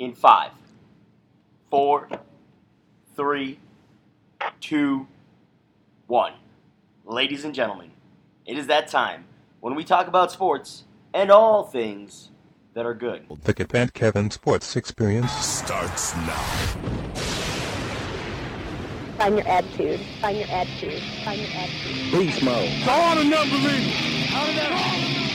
in five, four, three, two, one. Ladies and gentlemen, it is that time when we talk about sports and all things that are good. The Kip and Kevin Sports Experience starts now. Find your attitude. Find your attitude. Find your attitude. Beast mode. All the number How did that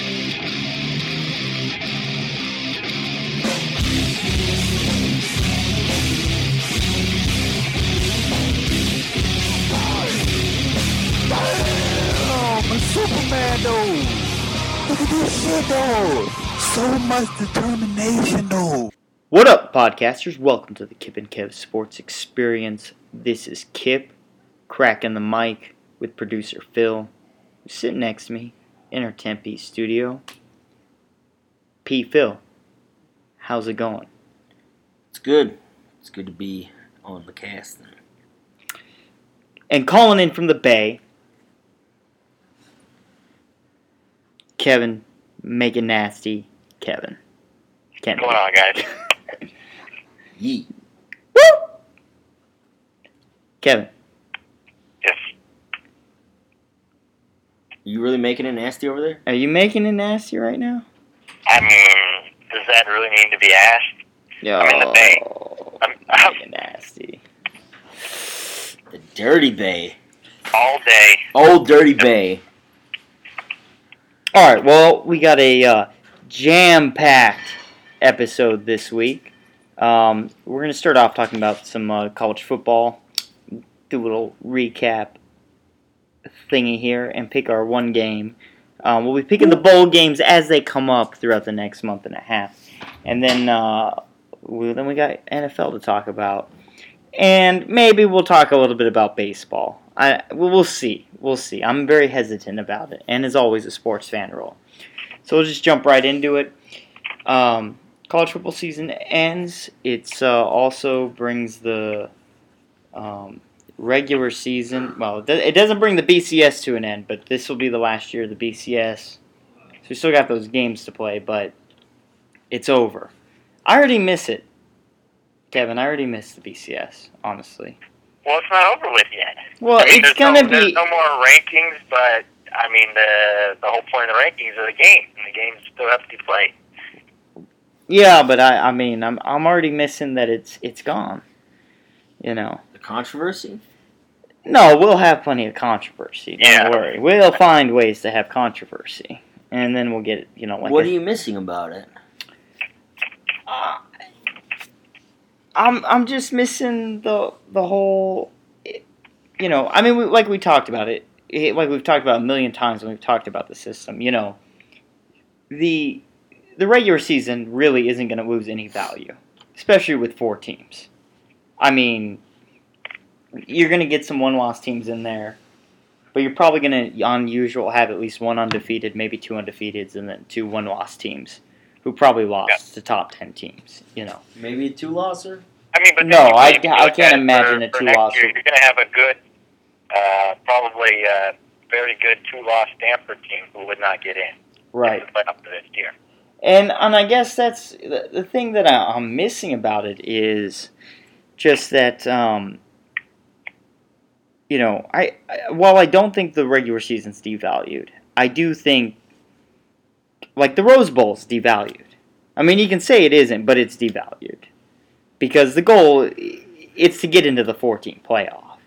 Superman. Look at this shit though. So much determination though. What up, podcasters? Welcome to the Kip and Kev Sports Experience. This is Kip, cracking the mic with producer Phil, who's sitting next to me in our Tempe studio. P. Phil, how's it going? It's good. It's good to be on the cast. And calling in from the Bay, Kevin, make it nasty, Kevin. Kennedy. going on, guys? Yeet. Woo! Kevin, Yes. You really making it nasty over there? are you making it nasty right now? I mean, does that really need to be asked? Yo, I'm in the Bay. I'm, I'm make it nasty. The Dirty Bay. all day. Old Dirty Bay. All right, well, we got a uh, jam-packed episode this week. Um, we're going to start off talking about some uh, college football, do a little recap thingy here, and pick our one game. Um, we'll be picking the bowl games as they come up throughout the next month and a half, and then uh, we, then we got NFL to talk about, and maybe we'll talk a little bit about baseball. I we'll, we'll see, we'll see. I'm very hesitant about it, and as always, a sports fan role. So we'll just jump right into it. Um, college football season ends. It's uh, also brings the um, regular season. Well, it doesn't bring the BCS to an end, but this will be the last year of the BCS. So we still got those games to play, but it's over. I already miss it, Kevin. I already miss the BCS, honestly. Well, it's not over with yet. Well, I mean, it's no, gonna There's be. no more rankings, but I mean, the the whole point of the rankings is the game, and the games still have to be played. Yeah, but I, I mean, I'm, I'm already missing that it's, it's gone. You know. The controversy? No, we'll have plenty of controversy. Don't Yeah. worry. We'll find ways to have controversy, and then we'll get you know like. what a- are you missing about it? Uh, I'm I'm just missing the the whole. You know, I mean, we, like we talked about it, it, like we've talked about a million times when we've talked about the system. You know, the the regular season really isn't going to lose any value, especially with four teams. I mean, you're going to get some one loss teams in there, but you're probably going to, on usual, have at least one undefeated, maybe two undefeateds, and then two one loss teams who probably lost to top 10 teams, you know. Maybe a two losser? I mean, but No, I if you ca- I can't imagine for, a two next loss year, You're going to have a good, uh, probably uh, very good two-loss Stanford team who would not get in. Right. Play up to this year. And and I guess that's the, the thing that I, I'm missing about it is just that um, you know I, I while I don't think the regular season's devalued, I do think like the Rose Bowl's devalued. I mean, you can say it isn't, but it's devalued because the goal it's to get into the 14 playoff.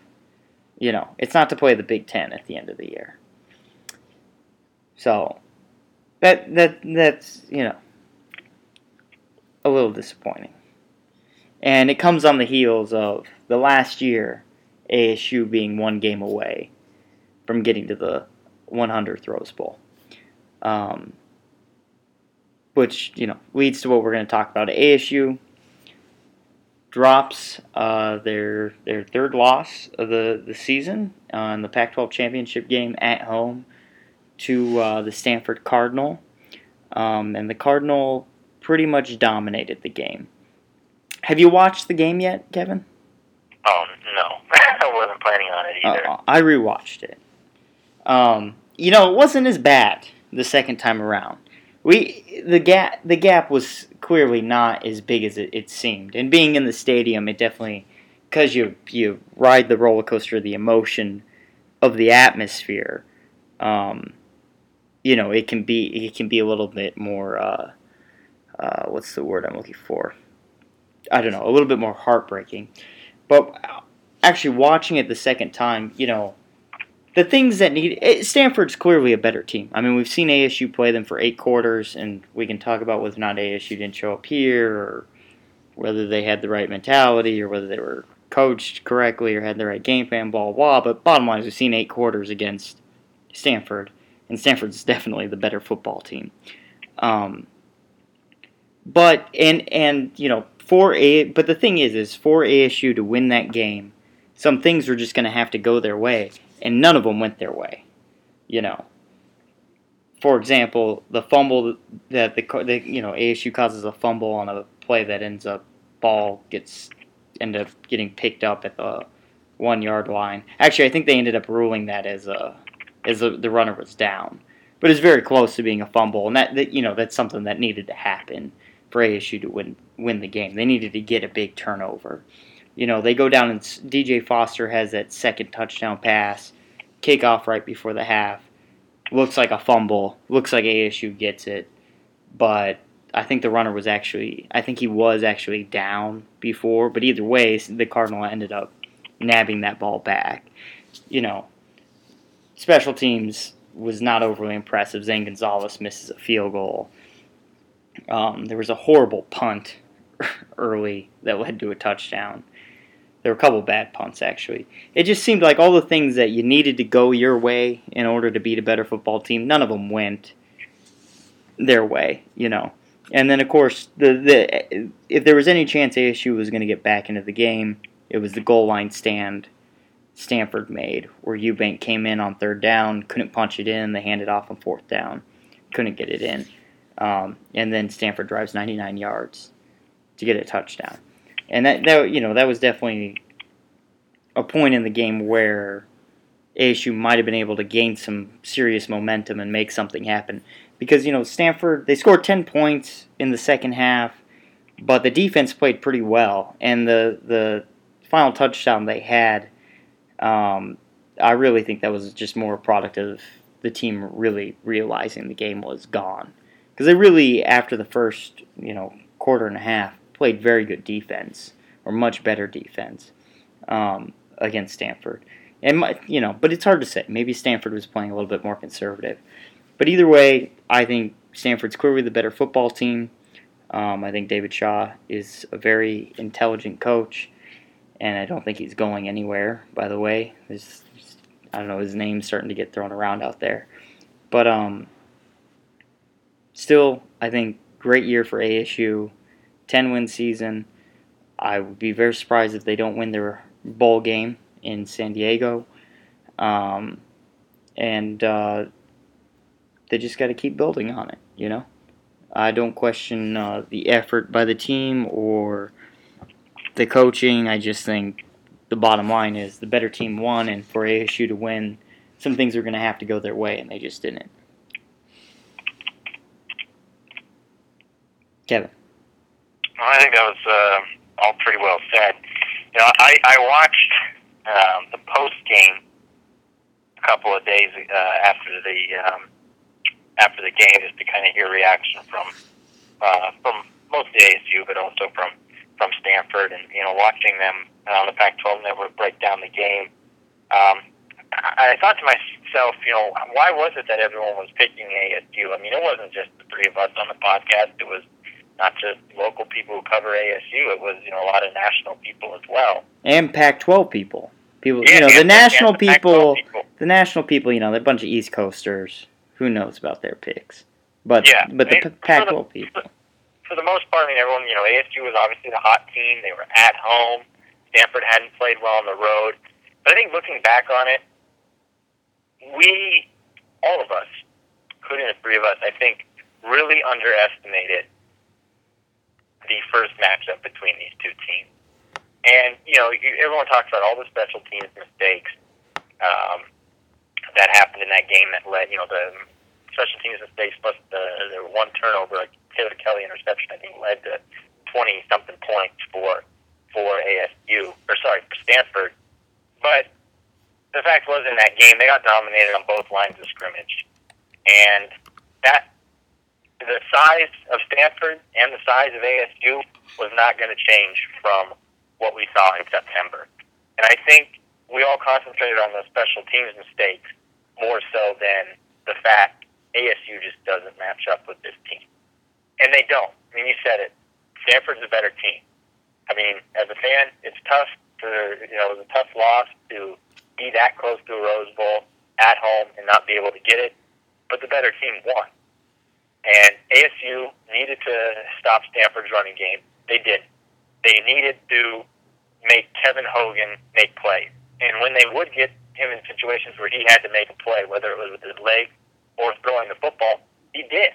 You know, it's not to play the Big Ten at the end of the year. So that that that's you know a little disappointing, and it comes on the heels of the last year ASU being one game away from getting to the 100th Rose Bowl, um, which you know leads to what we're going to talk about. ASU drops uh, their their third loss of the the season uh, in the Pac-12 championship game at home to uh, the Stanford Cardinal, um, and the Cardinal pretty much dominated the game. Have you watched the game yet, Kevin? Oh no, I wasn't planning on it either. Uh, I rewatched it. Um, you know, it wasn't as bad the second time around. We the gap the gap was clearly not as big as it, it seemed. And being in the stadium, it definitely because you you ride the roller coaster the emotion of the atmosphere. Um, you know, it can be it can be a little bit more. Uh, uh, what's the word I'm looking for? I don't know, a little bit more heartbreaking. But actually, watching it the second time, you know, the things that need it, Stanford's clearly a better team. I mean, we've seen ASU play them for eight quarters, and we can talk about whether or not ASU didn't show up here, or whether they had the right mentality, or whether they were coached correctly, or had the right game plan, blah blah. But bottom line is, we've seen eight quarters against Stanford, and Stanford's definitely the better football team. Um, but and and you know for a but the thing is is for ASU to win that game, some things are just going to have to go their way, and none of them went their way. You know. For example, the fumble that the, the you know ASU causes a fumble on a play that ends up ball gets end up getting picked up at the one yard line. Actually, I think they ended up ruling that as a as a, the runner was down, but it's very close to being a fumble, and that, that you know that's something that needed to happen for ASU to win win the game. They needed to get a big turnover. You know, they go down and DJ Foster has that second touchdown pass, kickoff right before the half. Looks like a fumble. Looks like ASU gets it, but I think the runner was actually I think he was actually down before, but either way, the Cardinal ended up nabbing that ball back. You know, special teams was not overly impressive. Zane Gonzalez misses a field goal. Um, there was a horrible punt early that led to a touchdown. There were a couple bad punts, actually. It just seemed like all the things that you needed to go your way in order to beat a better football team, none of them went their way, you know. And then, of course, the, the if there was any chance ASU was going to get back into the game, it was the goal line stand Stanford made, where Eubank came in on third down, couldn't punch it in, they handed off on fourth down, couldn't get it in. Um, and then Stanford drives 99 yards to get a touchdown. And that, that you know that was definitely a point in the game where ASU might have been able to gain some serious momentum and make something happen. Because you know Stanford they scored 10 points in the second half, but the defense played pretty well, and the the final touchdown they had, um, I really think that was just more a product of the team really realizing the game was gone because they really after the first you know quarter and a half played very good defense or much better defense um, against Stanford. And you know, but it's hard to say. Maybe Stanford was playing a little bit more conservative. But either way, I think Stanford's clearly the better football team. Um, I think David Shaw is a very intelligent coach, and I don't think he's going anywhere. By the way, I don't know his name's starting to get thrown around out there, but um, still, I think great year for ASU, ten win season. I would be very surprised if they don't win their bowl game in San Diego, um, and uh, they just got to keep building on it. You know, I don't question uh, the effort by the team or the coaching. I just think the bottom line is the better team won, and for ASU to win, some things are going to have to go their way, and they just didn't. Kevin. Well, I think that was uh, all pretty well said. You know, I, I watched um, the post game a couple of days uh, after the um, after the game, just to kind of hear reaction from uh, from mostly ASU, but also from from Stanford, and you know, watching them on the Pac-12 network break down the game. Um, I, thought to myself, you know, why was it that everyone was picking ASU? I mean, it wasn't just the three of us on the podcast; it was not just local people who cover ASU. It was you know a lot of national people as well, and Pac-12 people. People, Yeah, you know, the national the people, people. the national people, you know, they're a bunch of East Coasters. Who knows about their picks? But Yeah, but P- for the- Pac-12 people. for the most part, I mean, everyone, you know, ASU was obviously the hot team. They were at home. Stanford hadn't played well on the road. But I think looking back on it, we, all of us, including the three of us, I think, really underestimated the first matchup between these two teams. And, you know, everyone talks about all the special teams mistakes um, that happened in that game that led, you know, the special teams mistakes plus the, the one turnover, like Taylor Kelly interception, I think led to twenty something points for for ASU or sorry for Stanford. But the fact was, in that game, they got dominated on both lines of scrimmage, and that the size of Stanford and the size of ASU was not going to change from what we saw in September. And I think we all concentrated on the special teams mistakes more so than the fact ASU just doesn't match up with this team. And they don't. I mean, you said it. Stanford's a better team. I mean, as a fan, it's tough for, you know, it was a tough loss to be that close to a Rose Bowl at home and not be able to get it. But the better team won. And ASU needed to stop Stanford's running game. They did. They needed to make Kevin Hogan make plays. And when they would get him in situations where he had to make a play, whether it was with his leg or throwing the football, he did.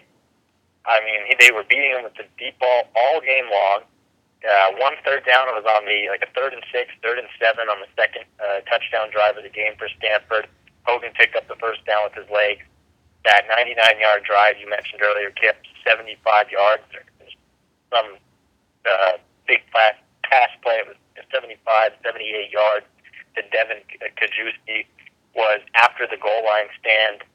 I mean, he, they were beating him with the deep ball all game long. Uh, one third down it was on the like a third and six, third and seven on the second uh, touchdown drive of the game for Stanford. Hogan picked up the first down with his legs. That 99 yard drive you mentioned earlier, Kip, 75 yards. Some uh, big pass, pass play. It was 75, 78 yards to Devon Cajuste was after the goal line stand,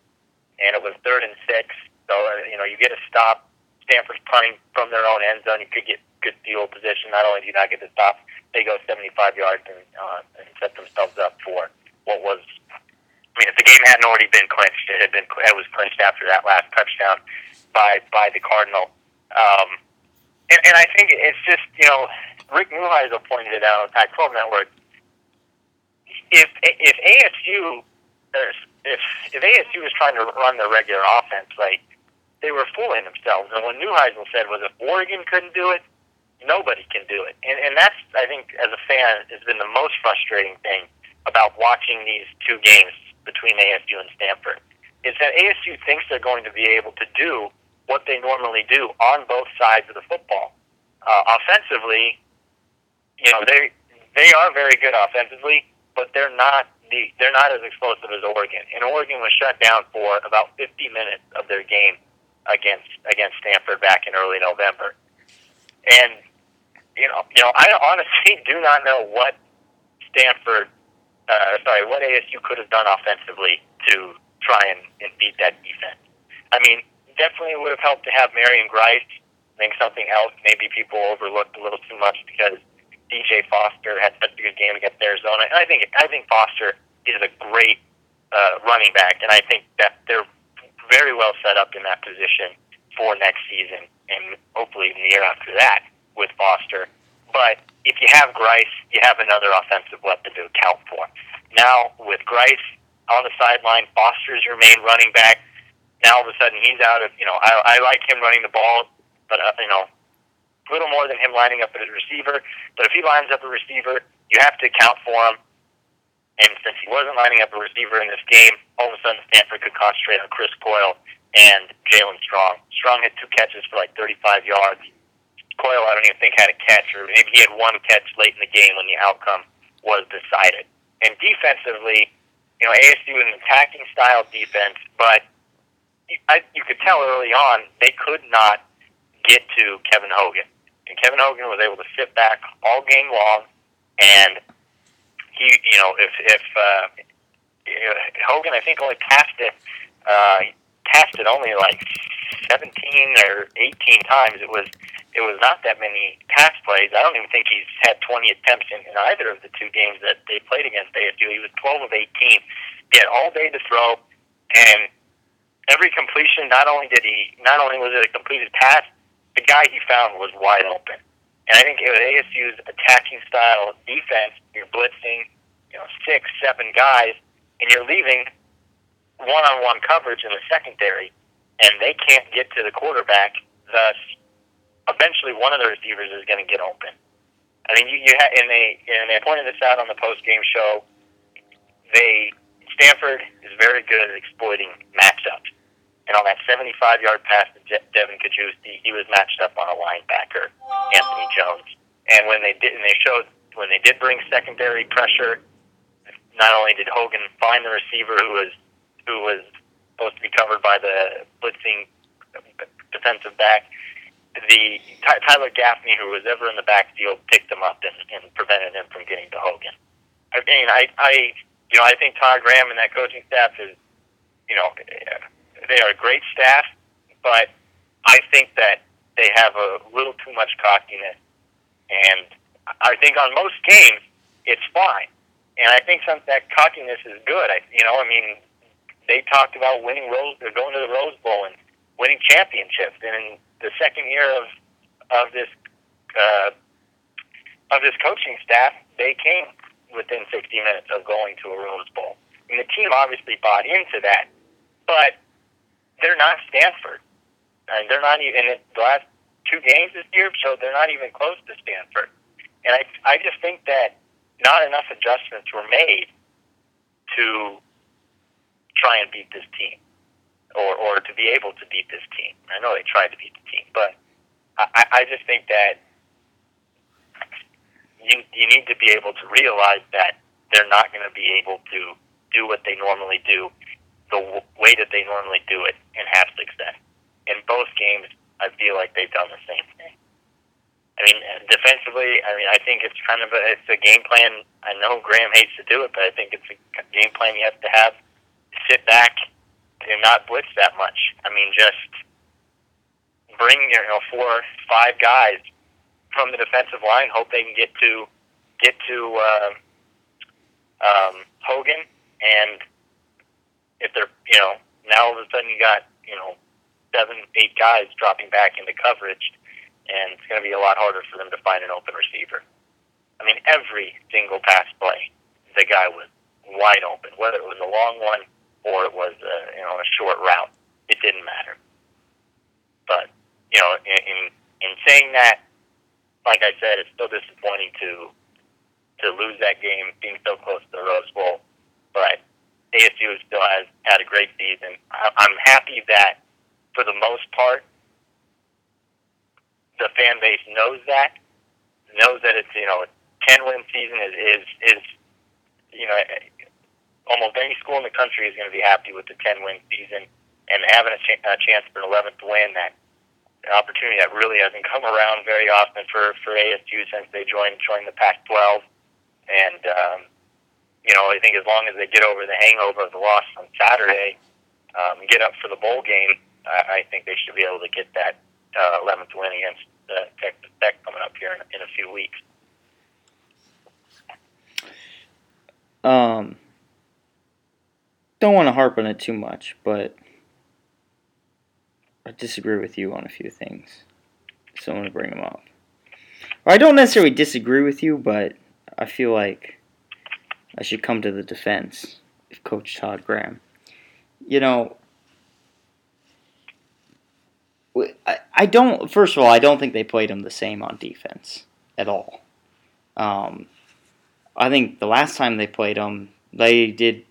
and it was third and six. So uh, you know you get a stop. Stanford's punting from their own end zone. You could get good field position. Not only do you not get the stop, they go 75 yards and, uh, and set themselves up for what was. The game hadn't already been clinched, it had been it was clinched after that last touchdown by by the Cardinal. Um, and, and I think it's just you know Rick Neuheisel pointed it out on Pac-12 Network. If if ASU if if ASU was trying to run their regular offense, like they were fooling themselves. And what Neuheisel said was, if Oregon couldn't do it, nobody can do it. And and that's I think as a fan has been the most frustrating thing about watching these two games between ASU and Stanford. Is that ASU thinks they're going to be able to do what they normally do on both sides of the football. Uh, offensively, you know they they are very good offensively, but they're not the they're not as explosive as Oregon. And Oregon was shut down for about 50 minutes of their game against against Stanford back in early November. And you know, you know, I honestly do not know what Stanford, uh, sorry, what ASU could have done offensively to try and, and beat that defense. I mean, definitely would have helped to have Marion Grice. I think something else maybe people overlooked a little too much because DJ Foster had such a good game against Arizona. And I think I think Foster is a great uh, running back, and I think that they're very well set up in that position for next season and hopefully even the year after that with Foster. But if you have Grice, you have another offensive weapon to account for. Now with Grice on the sideline, Foster's your main running back. Now all of a sudden he's out of you know I, I like him running the ball, but uh, you know a little more than him lining up as a receiver. But if he lines up a receiver, you have to account for him. And since he wasn't lining up a receiver in this game, all of a sudden Stanford could concentrate on Chris Coyle and Jaelen Strong. Strong had two catches for like 35 yards. Coyle, I don't even think had a catch, or maybe he had one catch late in the game when the outcome was decided. And defensively, you know, ASU was an attacking style defense, but I, you could tell early on they could not get to Kevin Hogan. And Kevin Hogan was able to sit back all game long, and he, you know, if if uh, Hogan, I think only passed it, uh, passed it only like 17 or 18 times. It was it was not that many pass plays. I don't even think he's had 20 attempts in, in either of the two games that they played against ASU. He was 12 of 18. He had all day to throw, and every completion. Not only did he, not only was it a completed pass, the guy he found was wide open. And I think with ASU's attacking style defense, you're blitzing, you know, six, seven guys, and you're leaving one-on-one coverage in the secondary, and they can't get to the quarterback. Thus, eventually, one of the receivers is going to get open. I mean, you, you ha- and they and they pointed this out on the post-game show. They Stanford is very good at exploiting matchups. And on that 75 yard pass to Je- Devon Cajuste, he was matched up on a linebacker, Anthony Jones. And when they did, and they showed when they did bring secondary pressure, not only did Hogan find the receiver who was who was supposed to be covered by the blitzing defensive back. The Ty- Tyler Gaffney, who was ever in the backfield, picked him up and, and prevented him from getting to Hogan. I mean, I, I, you know, I think Todd Graham and that coaching staff is, you know, they are a great staff, but I think that they have a little too much cockiness, and I think on most games it's fine. And I think some that cockiness is good. I, you know, I mean, they talked about winning Rose, going to the Rose Bowl and winning championships. And the second year of of this uh, of this coaching staff, they came within 60 minutes of going to a Rose Bowl. And the team obviously bought into that, but they're not Stanford, and they're not even in the last two games this year, so they're not even close to Stanford. And I I just think that not enough adjustments were made to try and beat this team, or or to be able to beat this team. I know they tried to beat the team, but I, I just think that you you need to be able to realize that they're not going to be able to do what they normally do, the w- way that they normally do it, and have success. In both games, I feel like they've done the same thing. I mean, defensively, I mean, I think it's kind of a it's a game plan. I know Graham hates to do it, but I think it's a game plan you have to have. Sit back and not blitz that much. I mean, just bring you know four, five guys from the defensive line. Hope they can get to get to uh, um, Hogan, and if they're you know now all of a sudden you got you know seven, eight guys dropping back into coverage, and it's going to be a lot harder for them to find an open receiver. I mean, every single pass play, the guy was wide open, whether it was a long one or it was a, you know a short route. It didn't matter. But you know, in in, in saying that, like I said, it's still disappointing to to lose that game, being so close to the Rose Bowl. But ASU still has had a great season. I'm happy that, for the most part, the fan base knows that, knows that it's you know a ten win season is is is you know almost any school in the country is going to be happy with the ten win season and having a, ch- a chance for an eleventh win that an opportunity that really hasn't come around very often for for ASU since they joined joined the Pac-12 and um, you know I think as long as they get over the hangover of the loss on Saturday um, get up for the bowl game I, I think they should be able to get that uh, 11th win against uh, Texas Tech coming up here in, in a few weeks. Um, don't want to harp on it too much, but I disagree with you on a few things. So I'm going to bring them up. Or I don't necessarily disagree with you, but I feel like I should come to the defense of Coach Todd Graham. You know, I don't, first of all, I don't think they played him the same on defense at all. Um, I think the last time they played him, they did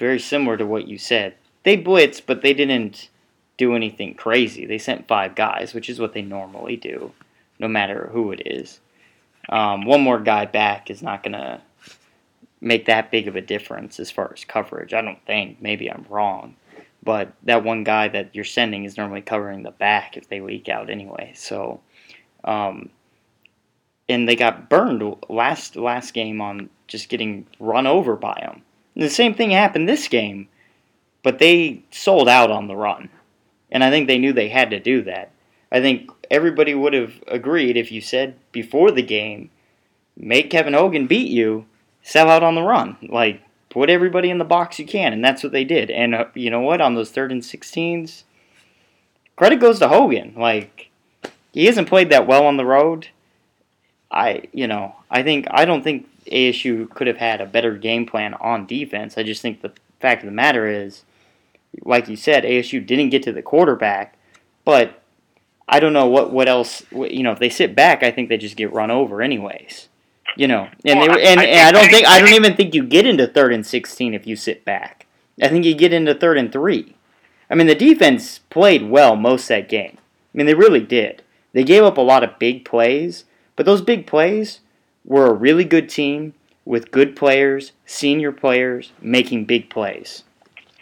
very similar to what you said. They blitzed, but they didn't do anything crazy. They sent five guys, which is what they normally do, no matter who it is. Um, one more guy back is not going to make that big of a difference as far as coverage. I don't think. Maybe I'm wrong. But that one guy that you're sending is normally covering the back if they leak out anyway. So, um, and they got burned last last game on just getting run over by them. And the same thing happened this game, but they sold out on the run, and I think they knew they had to do that. I think everybody would have agreed if you said before the game, make Kevin Hogan beat you, sell out on the run, like put everybody in the box you can, and that's what they did. And uh, you know what? On those third and sixteens, credit goes to Hogan. Like he hasn't played that well on the road. I, you know, I think I don't think ASU could have had a better game plan on defense. I just think the fact of the matter is, like you said, ASU didn't get to the quarterback, but I don't know what what else. You know, if they sit back, I think they just get run over anyways. You know, and they Well, I- and, I and I don't think I don't even think you get into third and sixteen if you sit back. I think you get into third and three. I mean, the defense played well most that game. I mean, they really did. They gave up a lot of big plays, but those big plays were a really good team with good players, senior players, making big plays.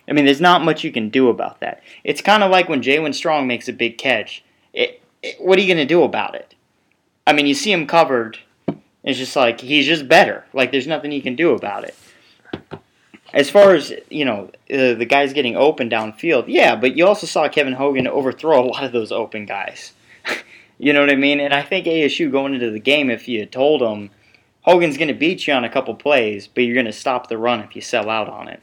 I mean, there's not much you can do about that. It's kind of like when Jaelen Strong makes a big catch. It, it, what are you going to do about it? I mean, you see him covered. It's just like he's just better. Like there's nothing you can do about it. As far as you know, uh, the guys getting open downfield, yeah, but you also saw Kevin Hogan overthrow a lot of those open guys. You know what I mean? And I think ASU going into the game, if you told them Hogan's going to beat you on a couple plays, but you're going to stop the run if you sell out on it,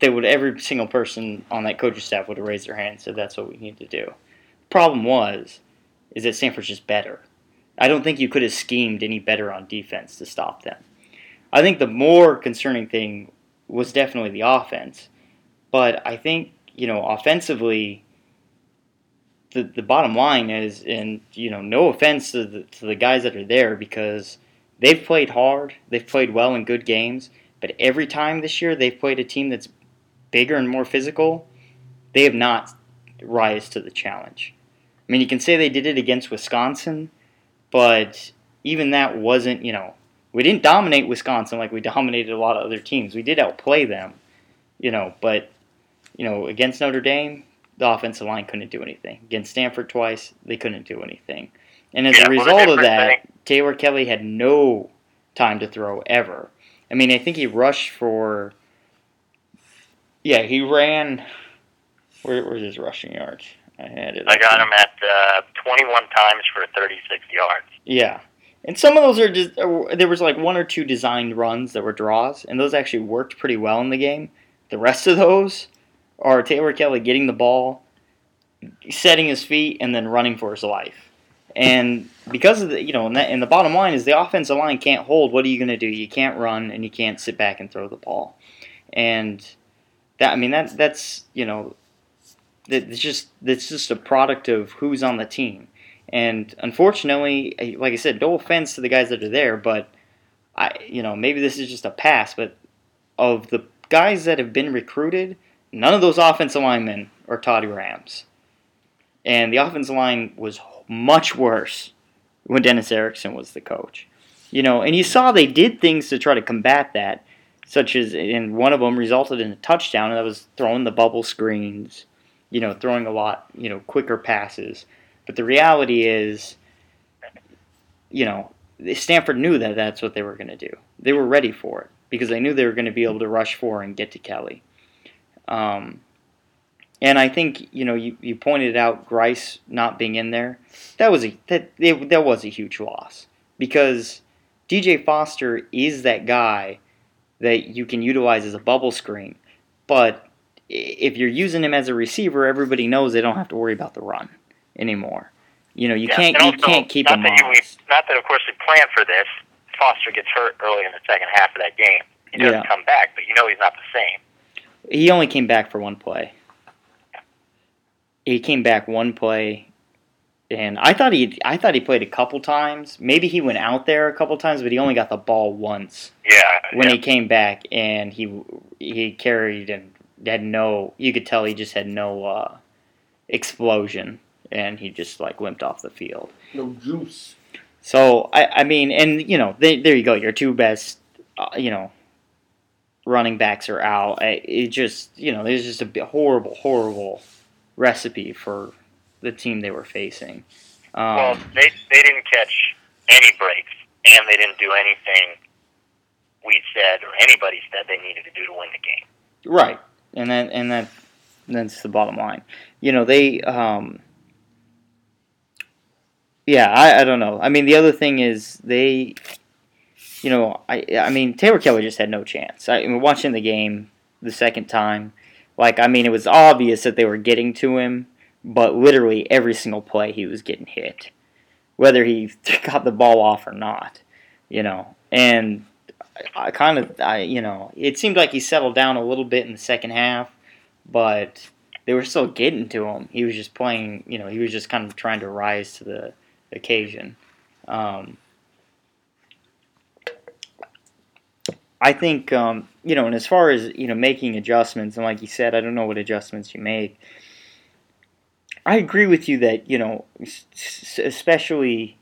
they would every single person on that coaching staff would have raised their hand and said that's what we need to do. The problem was, is that Stanford's just better. I don't think you could have schemed any better on defense to stop them. I think the more concerning thing was definitely the offense. But I think, you know, offensively, the, the bottom line is, and, you know, no offense to the, to the guys that are there because they've played hard, they've played well in good games, but every time this year they've played a team that's bigger and more physical, they have not rise to the challenge. I mean, you can say they did it against Wisconsin, but even that wasn't, you know, we didn't dominate Wisconsin like we dominated a lot of other teams. We did outplay them, you know, but you know, against Notre Dame, the offensive line couldn't do anything. Against Stanford twice, they couldn't do anything. And as Yeah, a well, result of that, think- Taylor Kelly had no time to throw ever. I mean, I think he rushed for. Yeah, he ran. Where, where's his rushing yards? I had it. I got him at uh, 21 times for 36 yards. Yeah. And some of those are just, uh, there was like one or two designed runs that were draws, and those actually worked pretty well in the game. The rest of those are Taylor Kelly getting the ball, setting his feet, and then running for his life. And because of the, you know, and, that, and the bottom line is the offensive line can't hold. What are you going to do? You can't run, and you can't sit back and throw the ball. And that, I mean, that that's, you know, it's just, it's just a product of who's on the team. And unfortunately, like I said, no offense to the guys that are there, but I, you know, maybe this is just a pass, but of the guys that have been recruited, none of those offensive linemen are Todd Graham's. And the offensive line was much worse when Dennis Erickson was the coach. You know, and you saw they did things to try to combat that, such as, and one of them resulted in a touchdown, and that was throwing the bubble screens, you know, throwing a lot, you know, quicker passes. But the reality is, you know, Stanford knew that that's what they were going to do. They were ready for it because they knew they were going to be able to rush for and get to Kelly. Um, and I think you know you, you pointed out Grice not being in there. That was a that it, that was a huge loss because DJ Foster is that guy that you can utilize as a bubble screen, but if you're using him as a receiver, everybody knows they don't have to worry about the run anymore. You know, you Yeah, can't you can't keep not him that we, Not that, of course, we planned for this. Foster gets hurt early in the second half of that game. He doesn't Yeah. come back, but you know he's not the same. He only came back for one play. He came back one play, and I thought he I thought he played a couple times. Maybe he went out there a couple times, but he only got the ball once Yeah. when yeah. he came back, and he he carried and had no. You could tell he just had no uh, explosion, and he just like limped off the field. No juice. So I, I mean, and you know, they, there you go. Your two best, uh, you know, running backs are out. It just, you know, there's just a horrible, horrible recipe for the team they were facing. Um, well, they they didn't catch any breaks, and they didn't do anything we said or anybody said they needed to do to win the game. Right, and that and that that's the bottom line. You know, they. Um, yeah, I, I don't know. I mean, the other thing is they. You know, I I mean Taylor Kelly just had no chance. I, I mean, watching the game the second time, like I mean, it was obvious that they were getting to him, but literally every single play he was getting hit, whether he got the ball off or not. You know, and I kind of, I you know, it seemed like he settled down a little bit in the second half, but they were still getting to him. He was just playing, you know, he was just kind of trying to rise to the occasion. Um, I think, um, you know, and as far as you know, making adjustments, and like you said, I don't know what adjustments you make. I agree with you that you know, especially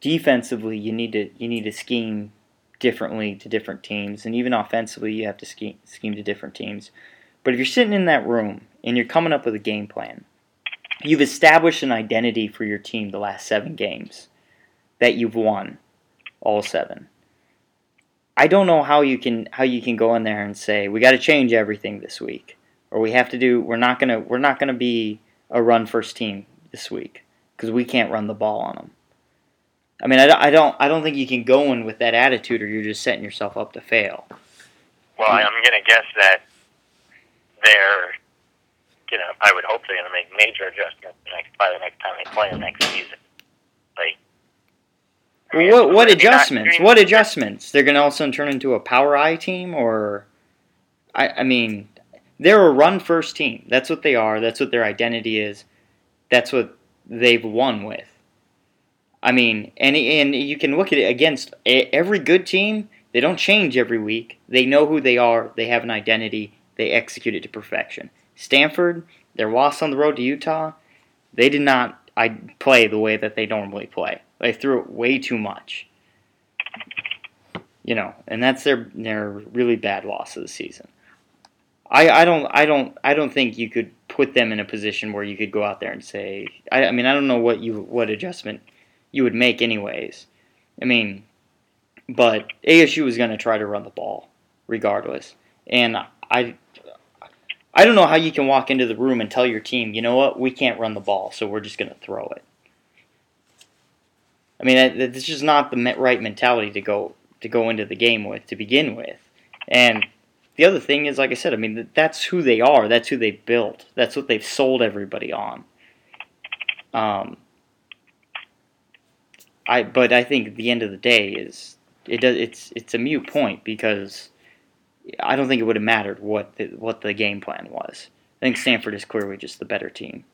defensively, you need to you need to scheme differently to different teams, and even offensively, you have to scheme scheme to different teams. But if you're sitting in that room and you're coming up with a game plan, you've established an identity for your team the last seven games that you've won all seven. I don't know how you can how you can go in there and say we got to change everything this week, or we have to do we're not gonna we're not gonna be a run first team this week because we can't run the ball on them. I mean, I, I don't I don't think you can go in with that attitude, or you're just setting yourself up to fail. Well, I'm going to guess that they're, you know, I would hope they're to make major adjustments next by the next time they play them next season. Like, mean, what what adjustments? What adjustments? They're gonna also turn into a power I team, or I I mean, they're a run first team. That's what they are. That's what their identity is. That's what they've won with. I mean, and and you can look at it against every good team. They don't change every week. They know who they are. They have an identity. They execute it to perfection. Stanford, their loss on the road to Utah, they did not I play the way that they normally play. They threw it way too much. You know, and that's their their really bad loss of the season. I, I don't I don't I don't think you could put them in a position where you could go out there and say I, I mean I don't know what you what adjustment you would make anyways. I mean, but ASU is going to try to run the ball regardless, and I I don't know how you can walk into the room and tell your team, you know what, we can't run the ball, so we're just going to throw it. I mean, that's just not the right mentality to go to go into the game with to begin with. And the other thing is, like I said, I mean, that's who they are. That's who they built. That's what they've sold everybody on. Um, I but I think the end of the day is it does it's it's a mute point because I don't think it would have mattered what the, what the game plan was. I think Stanford is clearly just the better team.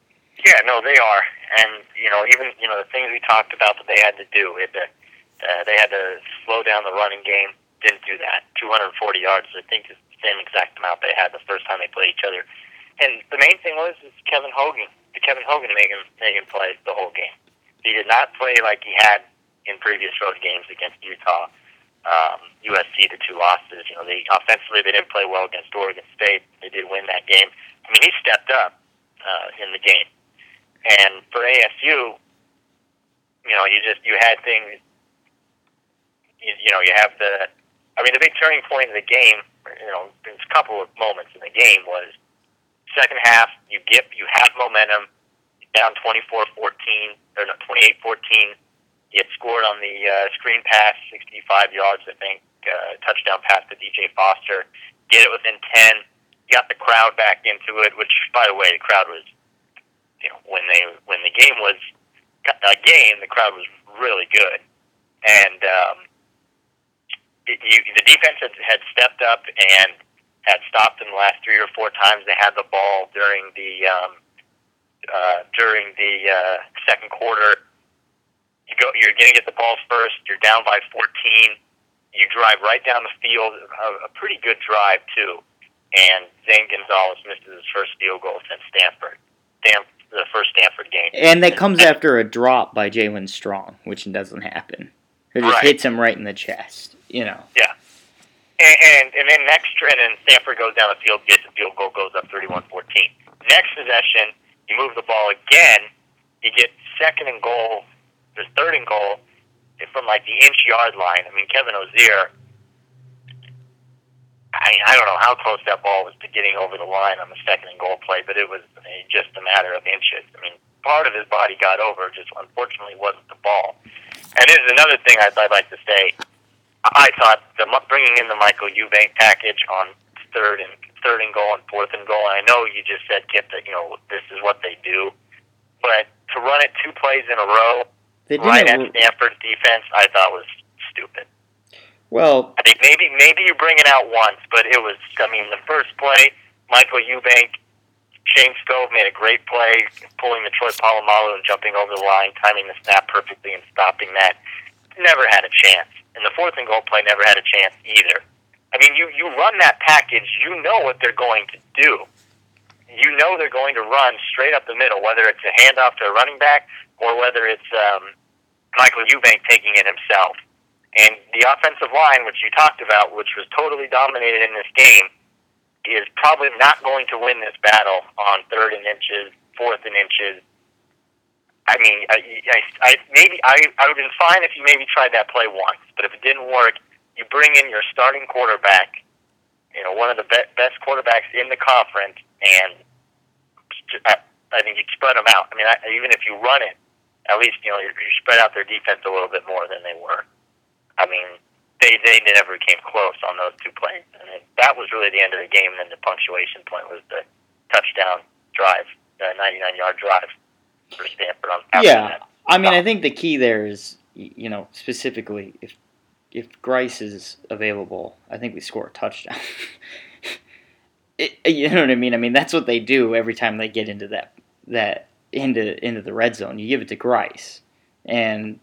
Yeah, no, they are, and you know, even you know the things we talked about that they had to do. It, uh, uh, they had to slow down the running game. Didn't do that. 240 yards. I think is the same exact amount they had the first time they played each other. And the main thing was is Kevin Hogan. The Kevin Hogan making making plays the whole game. He did not play like he had in previous road games against Utah, um, USC, the two losses. You know, they offensively they didn't play well against Oregon State. They did win that game. I mean, he stepped up uh, in the game. And for ASU, you know, you just you had things. You, you know, you have the. I mean, the big turning point of the game. You know, there's a couple of moments in the game was second half. You get you have momentum. Down 24-14 or no, 28-14. You had scored on the uh, screen pass, 65 yards, I think, uh, touchdown pass to DJ Foster. Get it within 10. Got the crowd back into it, which, by the way, the crowd was you know, when they when the game was a game, the crowd was really good, and um, it, you, the defense had, had stepped up and had stopped them the last three or four times they had the ball during the um, uh, during the uh, second quarter. You go, you're going to get the ball first. You're down by 14. You drive right down the field, a, a pretty good drive too. And Zane Gonzalez misses his first field goal since Stanford. Stan, the first Stanford game. And that comes after a drop by Jaelen Strong, which doesn't happen. It just Right. hits him right in the chest. You know. And, and and then next, and then Stanford goes down the field, gets a field goal, goes up 31-14. Next possession, you move the ball again. You get second and goal, the third and goal from like the inch yard line. I mean, Kevin Ozier. I I don't know how close that ball was to getting over the line on the second and goal play, but it was I mean, just a matter of inches. I mean, part of his body got over, just unfortunately wasn't the ball. And this is another thing I'd, I'd like to say. I thought the bringing in the Michael Eubank package on third and third and goal and fourth and goal. And I know you just said Kip that you know this is what they do, but to run it two plays in a row They right at. Stanford's defense, I thought was stupid. Well, I think maybe maybe you bring it out once, but it was. I mean, the first play, Michael Eubank, Shayne Skov made a great play, pulling the Troy Polamalu and jumping over the line, timing the snap perfectly and stopping that. Never had a chance. And the fourth and goal play never had a chance either. I mean, you you run that package, you know what they're going to do. You know they're going to run straight up the middle, whether it's a handoff to a running back or whether it's um, Michael Eubank taking it himself. And the offensive line, which you talked about, which was totally dominated in this game, is probably not going to win this battle on third and inches, fourth and inches. I mean, I, I, I maybe I I would have been fine if you maybe tried that play once, but if it didn't work, you bring in your starting quarterback, you know, one of the be- best quarterbacks in the conference, and I, I think you spread them out. I mean, I, even if you run it, at least you know you, you spread out their defense a little bit more than they were. I mean, they they never came close on those two plays, and it, that was really the end of the game. And then the punctuation point was the touchdown drive, the 99 yard drive for Stanford. On Yeah, that. I mean, I think the key there is, you know, specifically if if Grice is available, I think we score a touchdown. it, you know what I mean? I mean, that's what they do every time they get into that that into into the red zone. You give it to Grice, and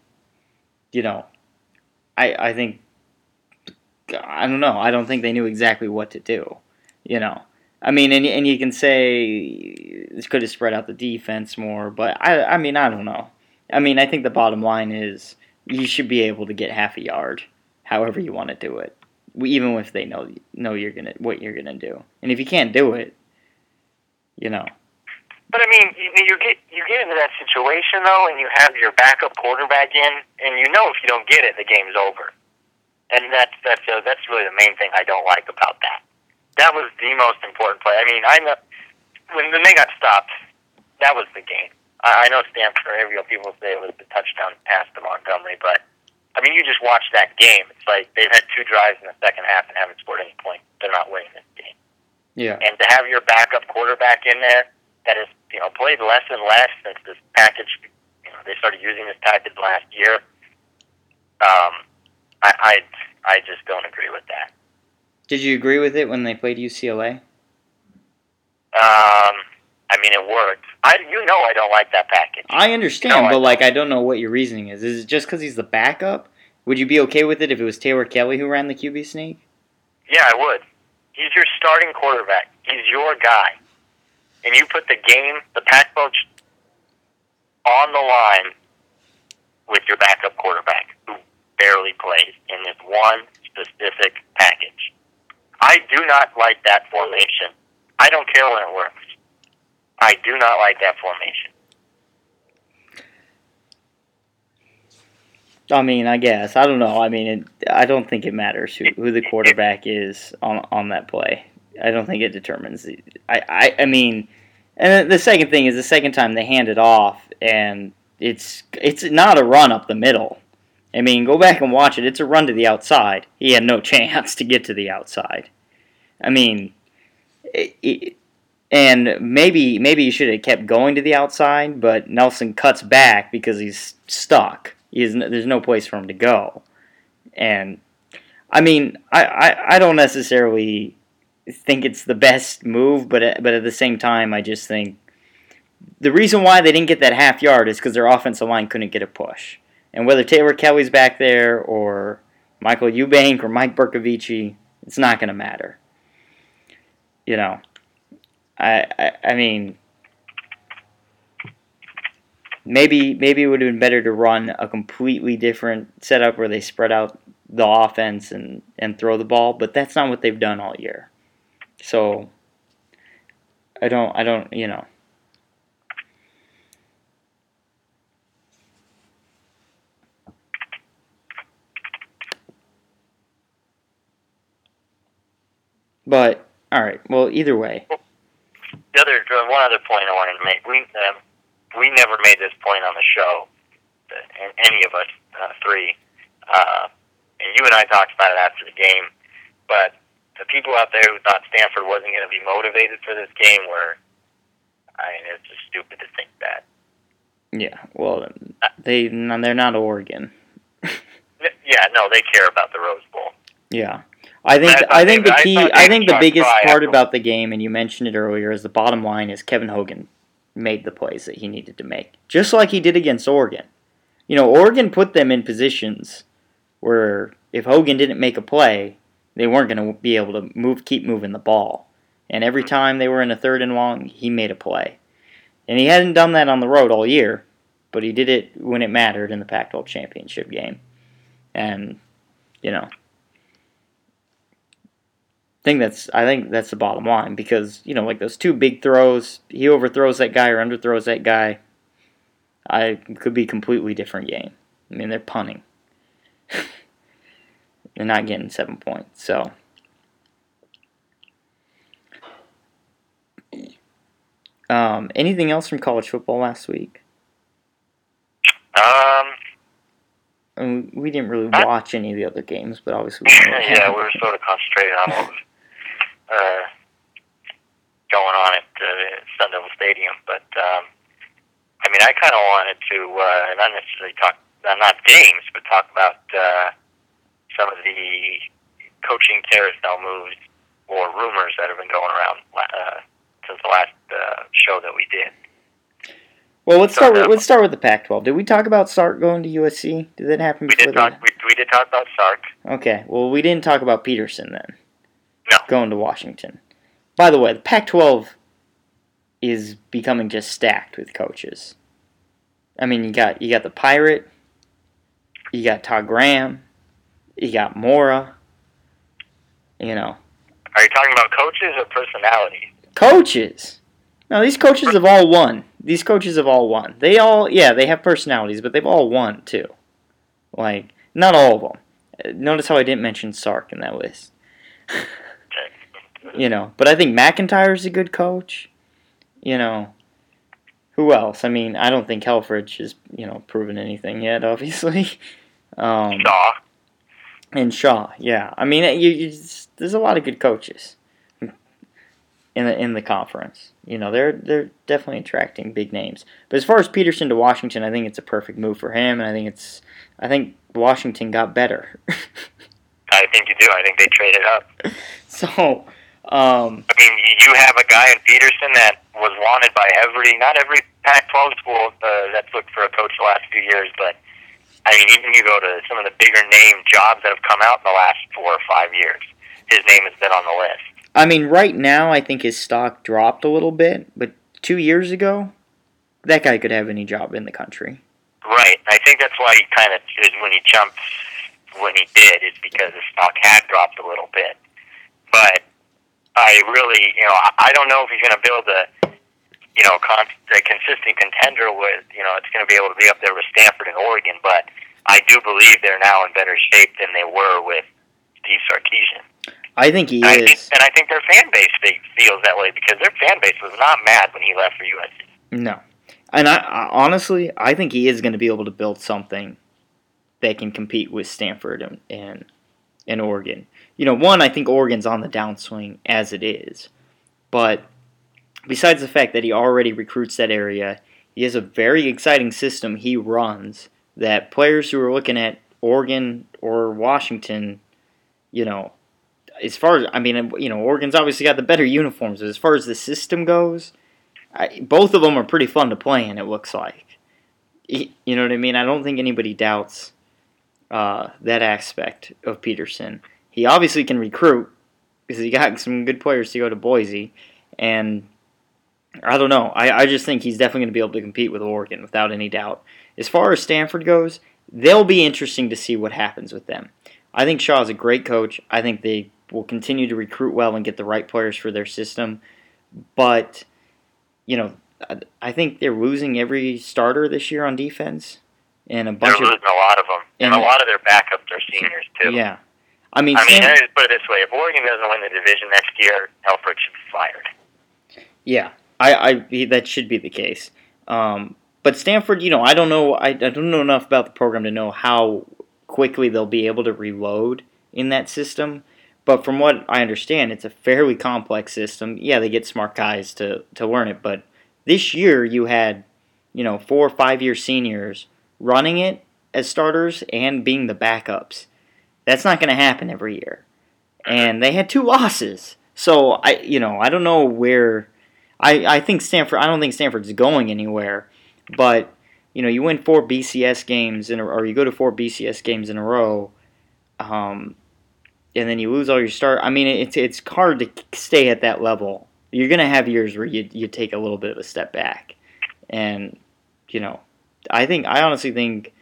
you know, I I think I don't know. I don't think they knew exactly what to do. You know. I mean, and, and you can say this could have spread out the defense more, but I, I mean, I don't know. I mean, I think the bottom line is you should be able to get half a yard, however you want to do it, even if they know know you're gonna what you're gonna do. And if you can't do it, you know, But I mean, you, you get you get into that situation though, and you have your backup quarterback in, and you know if you don't get it, the game's over. And that's that's uh, that's really the main thing I don't like about that. That was the most important play. I mean, I know when when they got stopped, that was the game. I, I know Stanford. Know, people say it was the touchdown pass to Montgomery, but I mean, you just watch that game. It's like they've had two drives in the second half and haven't scored any points. They're not winning this game yeah, and to have your backup quarterback in there that has you know played less and less since this package you know they started using this package last year. Um, I I, I just don't agree with that. Did you agree with it when they played UCLA? Um, I mean it worked. I you know I don't like that package. I understand, No, I but like. I don't know what your reasoning is. Is it just because he's the backup? Would you be okay with it if it was Taylor Kelly who ran the QB sneak? Yeah, I would. He's your starting quarterback. He's your guy. And you put the game, the pack coach, on the line with your backup quarterback, who barely plays in this one specific package. I do not like that formation. I don't care when it works. I do not like that formation. I mean, I guess I don't know. I mean, it, I don't think it matters who, who the quarterback is on on that play. I don't think it determines. The, I, I I mean, and the second thing is the second time they hand it off, and it's it's not a run up the middle. I mean, go back and watch it. It's a run to the outside. He had no chance to get to the outside. I mean, it, it, and maybe maybe he should have kept going to the outside, but Nelson cuts back because he's stuck. He's, there's no place for him to go. And I mean, I, I, I don't necessarily think it's the best move, but at, but at the same time, I just think the reason why they didn't get that half yard is because their offensive line couldn't get a push. And whether Taylor Kelly's back there or Michael Eubank or Mike Bercovici, it's not going to matter. You know, I, I I mean, maybe maybe it would have been better to run a completely different setup where they spread out the offense and and throw the ball, but that's not what they've done all year. So I don't I don't you know. But all right, well either way, The other one other point I wanted to make. We um, we never made this point on the show, uh, any of us uh, three. Uh, and you and I talked about it after the game. But the people out there who thought Stanford wasn't going to be motivated for this game were, I mean, it's just stupid to think that. yeah. Well, uh, they they're not Oregon. Yeah, no, they care about the Rose Bowl. Yeah. I think I think the key I think the biggest part about the game and you mentioned it earlier is the bottom line is Kevin Hogan made the plays that he needed to make. Just like he did against Oregon. You know, Oregon put them in positions where if Hogan didn't make a play, they weren't going to be able to move keep moving the ball. And every time they were in a third and long, he made a play. And he hadn't done that on the road all year, but he did it when it mattered in the Pac-12 championship game. And you know, think that's I think that's the bottom line because you know like those two big throws, he overthrows that guy or underthrows that guy. I could be completely different game. I mean they're punting. they're not getting seven points. So um, anything else from college football last week? Um, I mean, we didn't really watch any of the other games, but obviously we yeah, we were sort of concentrating on what was uh, going on at uh, Sun Devil Stadium. But um, I mean, I kind of wanted to uh, not necessarily talk, uh, not games, but talk about uh, some of the coaching carousel moves or rumors that have been going around uh, since the last uh, show that we did. Well, let's start. With, let's start with the Pac-12. Did we talk about Sark going to USC? Did that happen We did talk. We, we did talk about Sark. Okay. Well, we didn't talk about Petersen then. No. Going to Washington. By the way, the Pac-12 is becoming just stacked with coaches. I mean, you got you got the Pirate, you got Todd Graham, you got Mora. You know, Are you talking about coaches or personality? coaches. No, these coaches have all won. These coaches have all won. They all, yeah, they have personalities, but they've all won too. Like, not all of them. Notice how I didn't mention Sark in that list. you know, but I think McIntyre's a good coach. You know, who else? I mean, I don't think Helfrich has, you know, proven anything yet, obviously. Um, Shaw. And Shaw, yeah. I mean, you, you just, there's a lot of good coaches in the in the conference. You know, they're they're definitely attracting big names. But as far as Petersen to Washington, I think it's a perfect move for him, and I think it's I think Washington got better. I think you do. I think they traded up. so, um, I mean, you- have a guy in Petersen that was wanted by every, not every Pac-12 school uh, that's looked for a coach the last few years, but I mean, even you go to some of the bigger name jobs that have come out in the last four or five years, his name has been on the list. I mean, right now I think his stock dropped a little bit, but two years ago, that guy could have any job in the country. Right. I think that's why he kind of when he jumped when he did is because his stock had dropped a little bit. But I really, you know, I I don't know if he's going to build a, you know, con- a consistent contender with, you know, it's going to be able to be up there with Stanford and Oregon. But I do believe they're now in better shape than they were with Steve Sarkisian. I think he And I think, is. and I think their fan base feels that way because their fan base was not mad when he left for USC. No. And I, I honestly, I think he is going to be able to build something that can compete with Stanford and, and and Oregon. You know, one, I think Oregon's on the downswing as it is, but besides the fact that he already recruits that area, he has a very exciting system he runs that players who are looking at Oregon or Washington, you know, as far as I mean, you know, Oregon's obviously got the better uniforms, but as far as the system goes, I, both of them are pretty fun to play in. It looks like, you know what I mean. I don't think anybody doubts uh, that aspect of Petersen. He obviously can recruit because he got some good players to go to Boise, and I don't know. I, I just think he's definitely going to be able to compete with Oregon without any doubt. As far as Stanford goes, they'll be interesting to see what happens with them. I think Shaw is a great coach. I think they will continue to recruit well and get the right players for their system. But, you know, I- think they're losing every starter this year on defense. And a They're bunch of. losing a lot of them, and, and- a lot of their backups are seniors too. Yeah. I mean, I mean, just put it this way: if Oregon doesn't win the division next year, Helfrich should be fired. Yeah, I, I that should be the case. Um, but Stanford, you know, I don't know. I, I don't know enough about the program to know how quickly they'll be able to reload in that system. But from what I understand, it's a fairly complex system. Yeah, they get smart guys to, to learn it. But this year, you had, you know, four or five year seniors running it as starters and being the backups. That's not going to happen every year. And they had two losses. So I, you know, I don't know where. I, I think Stanford. I don't think Stanford's going anywhere. But you know, you win four BCS games in a, or you go to four BCS games in a row, um, and then you lose all your start. I mean, it's it's hard to stay at that level. You're gonna have years where you you take a little bit of a step back, and you know, I think I honestly think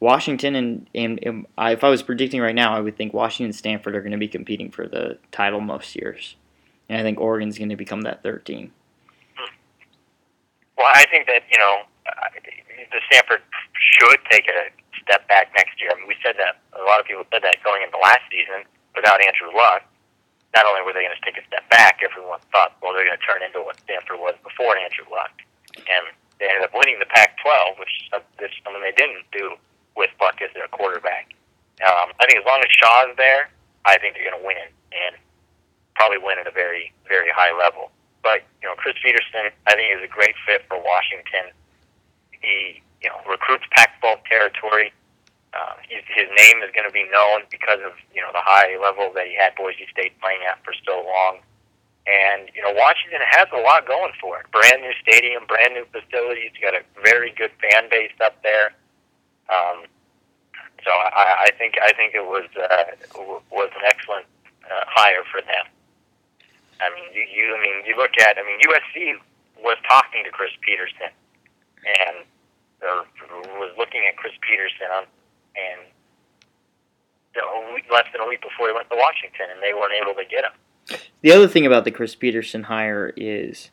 Washington and, and, and I, if I was predicting right now, I would think Washington and Stanford are going to be competing for the title most years, and I think Oregon's going to become that third team. Well, I think that you know the Stanford should take a step back next year. I mean, we said that a lot of people said that going into last season without Andrew Luck. Not only were they going to take a step back, everyone thought, well, they're going to turn into what Stanford was before Andrew Luck, and they ended up winning the Pac-12, which is something they didn't do with Luck as their quarterback. Um, I think as long as Shaw's there, I think they're going to win and probably win at a very, very high level. But you know, Chris Petersen, I think, is a great fit for Washington. He, you know, recruits Pac-12 territory. Uh, his, his name is going to be known because of you know the high level that he had Boise State playing at for so long. And you know, Washington has a lot going for it. Brand new stadium, brand new facilities. You got a very good fan base up there. Um, so I, I think I think it was uh, was an excellent uh, hire for them. I mean, you, I mean you look at I mean USC was talking to Chris Petersen and uh, was looking at Chris Petersen on, and week, less than a week before he went to Washington, and they weren't able to get him. The other thing about the Chris Petersen hire is,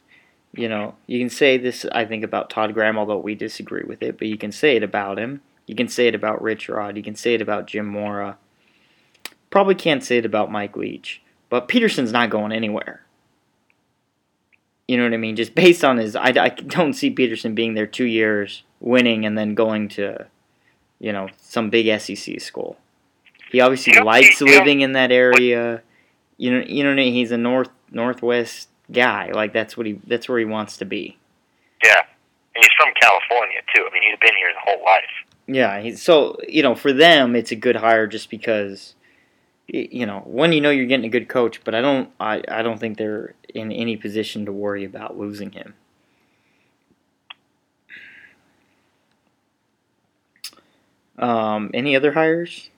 you know, you can say this, I think, about Todd Graham, although we disagree with it, but you can say it about him. You can say it about Rich Rod. You can say it about Jim Mora. Probably can't say it about Mike Leach. But Petersen's not going anywhere. You know what I mean? Just based on his, I, I don't see Petersen being there two years, winning, and then going to, you know, some big SEC school. He obviously likes living in that area. You know, you know, what I mean? he's a north northwest guy. Like that's what he, that's where he wants to be. Yeah, and he's from California too. I mean, he's been here his whole life. Yeah, he's, so you know, for them, it's a good hire just because, you know, when you know you're getting a good coach, but I don't, I, I don't think they're in any position to worry about losing him. Um, any other hires?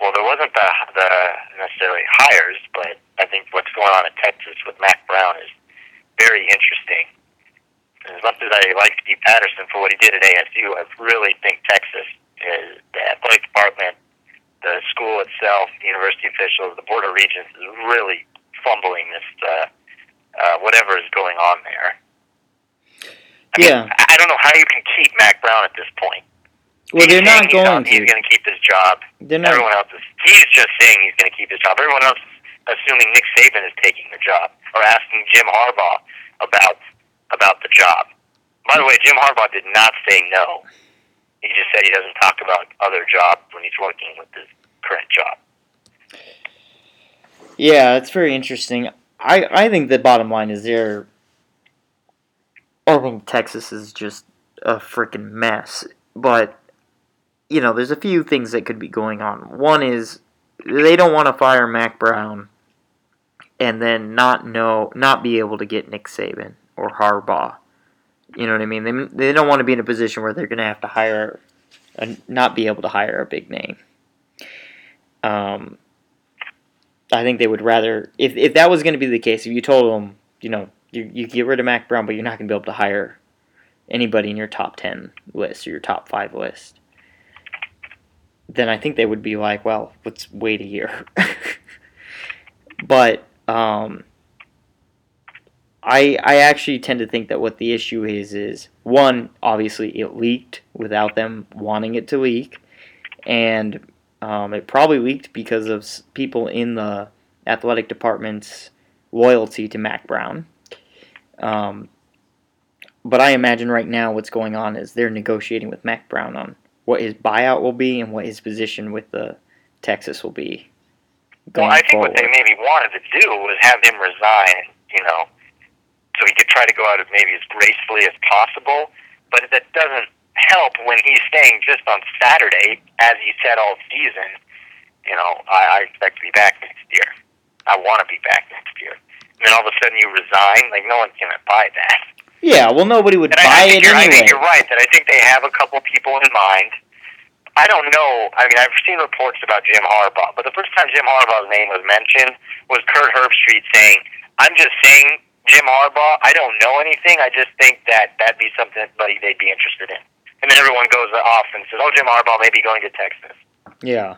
Well, there wasn't the, the necessarily hires, but I think what's going on in Texas with Mack Brown is very interesting. As much as I like Steve Patterson for what he did at ASU, I really think Texas is the athletic department, the school itself, the university officials, the board of regents is really fumbling this uh, uh, whatever is going on there. I mean, Yeah. I I don't know how you can keep Mack Brown at this point. Well, He's they're not he's going He's to. going to keep his job. They're not. Everyone else is. He's just saying he's going to keep his job. Everyone else is assuming Nick Saban is taking the job or asking Jim Harbaugh about about the job. By the way, Jim Harbaugh did not say no. He just said he doesn't talk about other jobs when he's working with his current job. Yeah, it's very interesting. I, I think the bottom line is they're. I think Texas is just a freaking mess. But, you know, there's a few things that could be going on. One is they don't want to fire Mack Brown and then not know, not be able to get Nick Saban or Harbaugh. You know what I mean? They, they don't want to be in a position where they're going to have to hire, a, not be able to hire a big name. Um, I think they would rather if if that was going to be the case. If you told them, you know, you you get rid of Mack Brown, but you're not going to be able to hire anybody in your top ten list or your top five list, then I think they would be like, well, let's wait a year. but um, I I actually tend to think that what the issue is is one obviously it leaked without them wanting it to leak, and um, it probably leaked because of people in the athletic department's loyalty to Mack Brown. Um, but I imagine right now what's going on is they're negotiating with Mack Brown on what his buyout will be and what his position with the Texas will be. Going Well, I think forward. what they maybe wanted to do was have him resign, you know, so he could try to go out as maybe as gracefully as possible. But that doesn't help when he's saying just on Saturday, as he said all season, you know, I, I expect to be back next year. I want to be back next year. And then all of a sudden you resign, like no one's gonna buy that. yeah, well, nobody would And I, I buy it you're, I think you're right that I think they have a couple people in mind. I don't know. I mean, I've seen reports about Jim Harbaugh, but the first time Jim Harbaugh's name was mentioned was Kirk Herbstreit saying, "I'm just saying Jim Harbaugh. I don't know anything. I just think that that'd be something that they'd be interested in." and then everyone goes off and says, "Oh, Jim Harbaugh may be going to Texas." Yeah.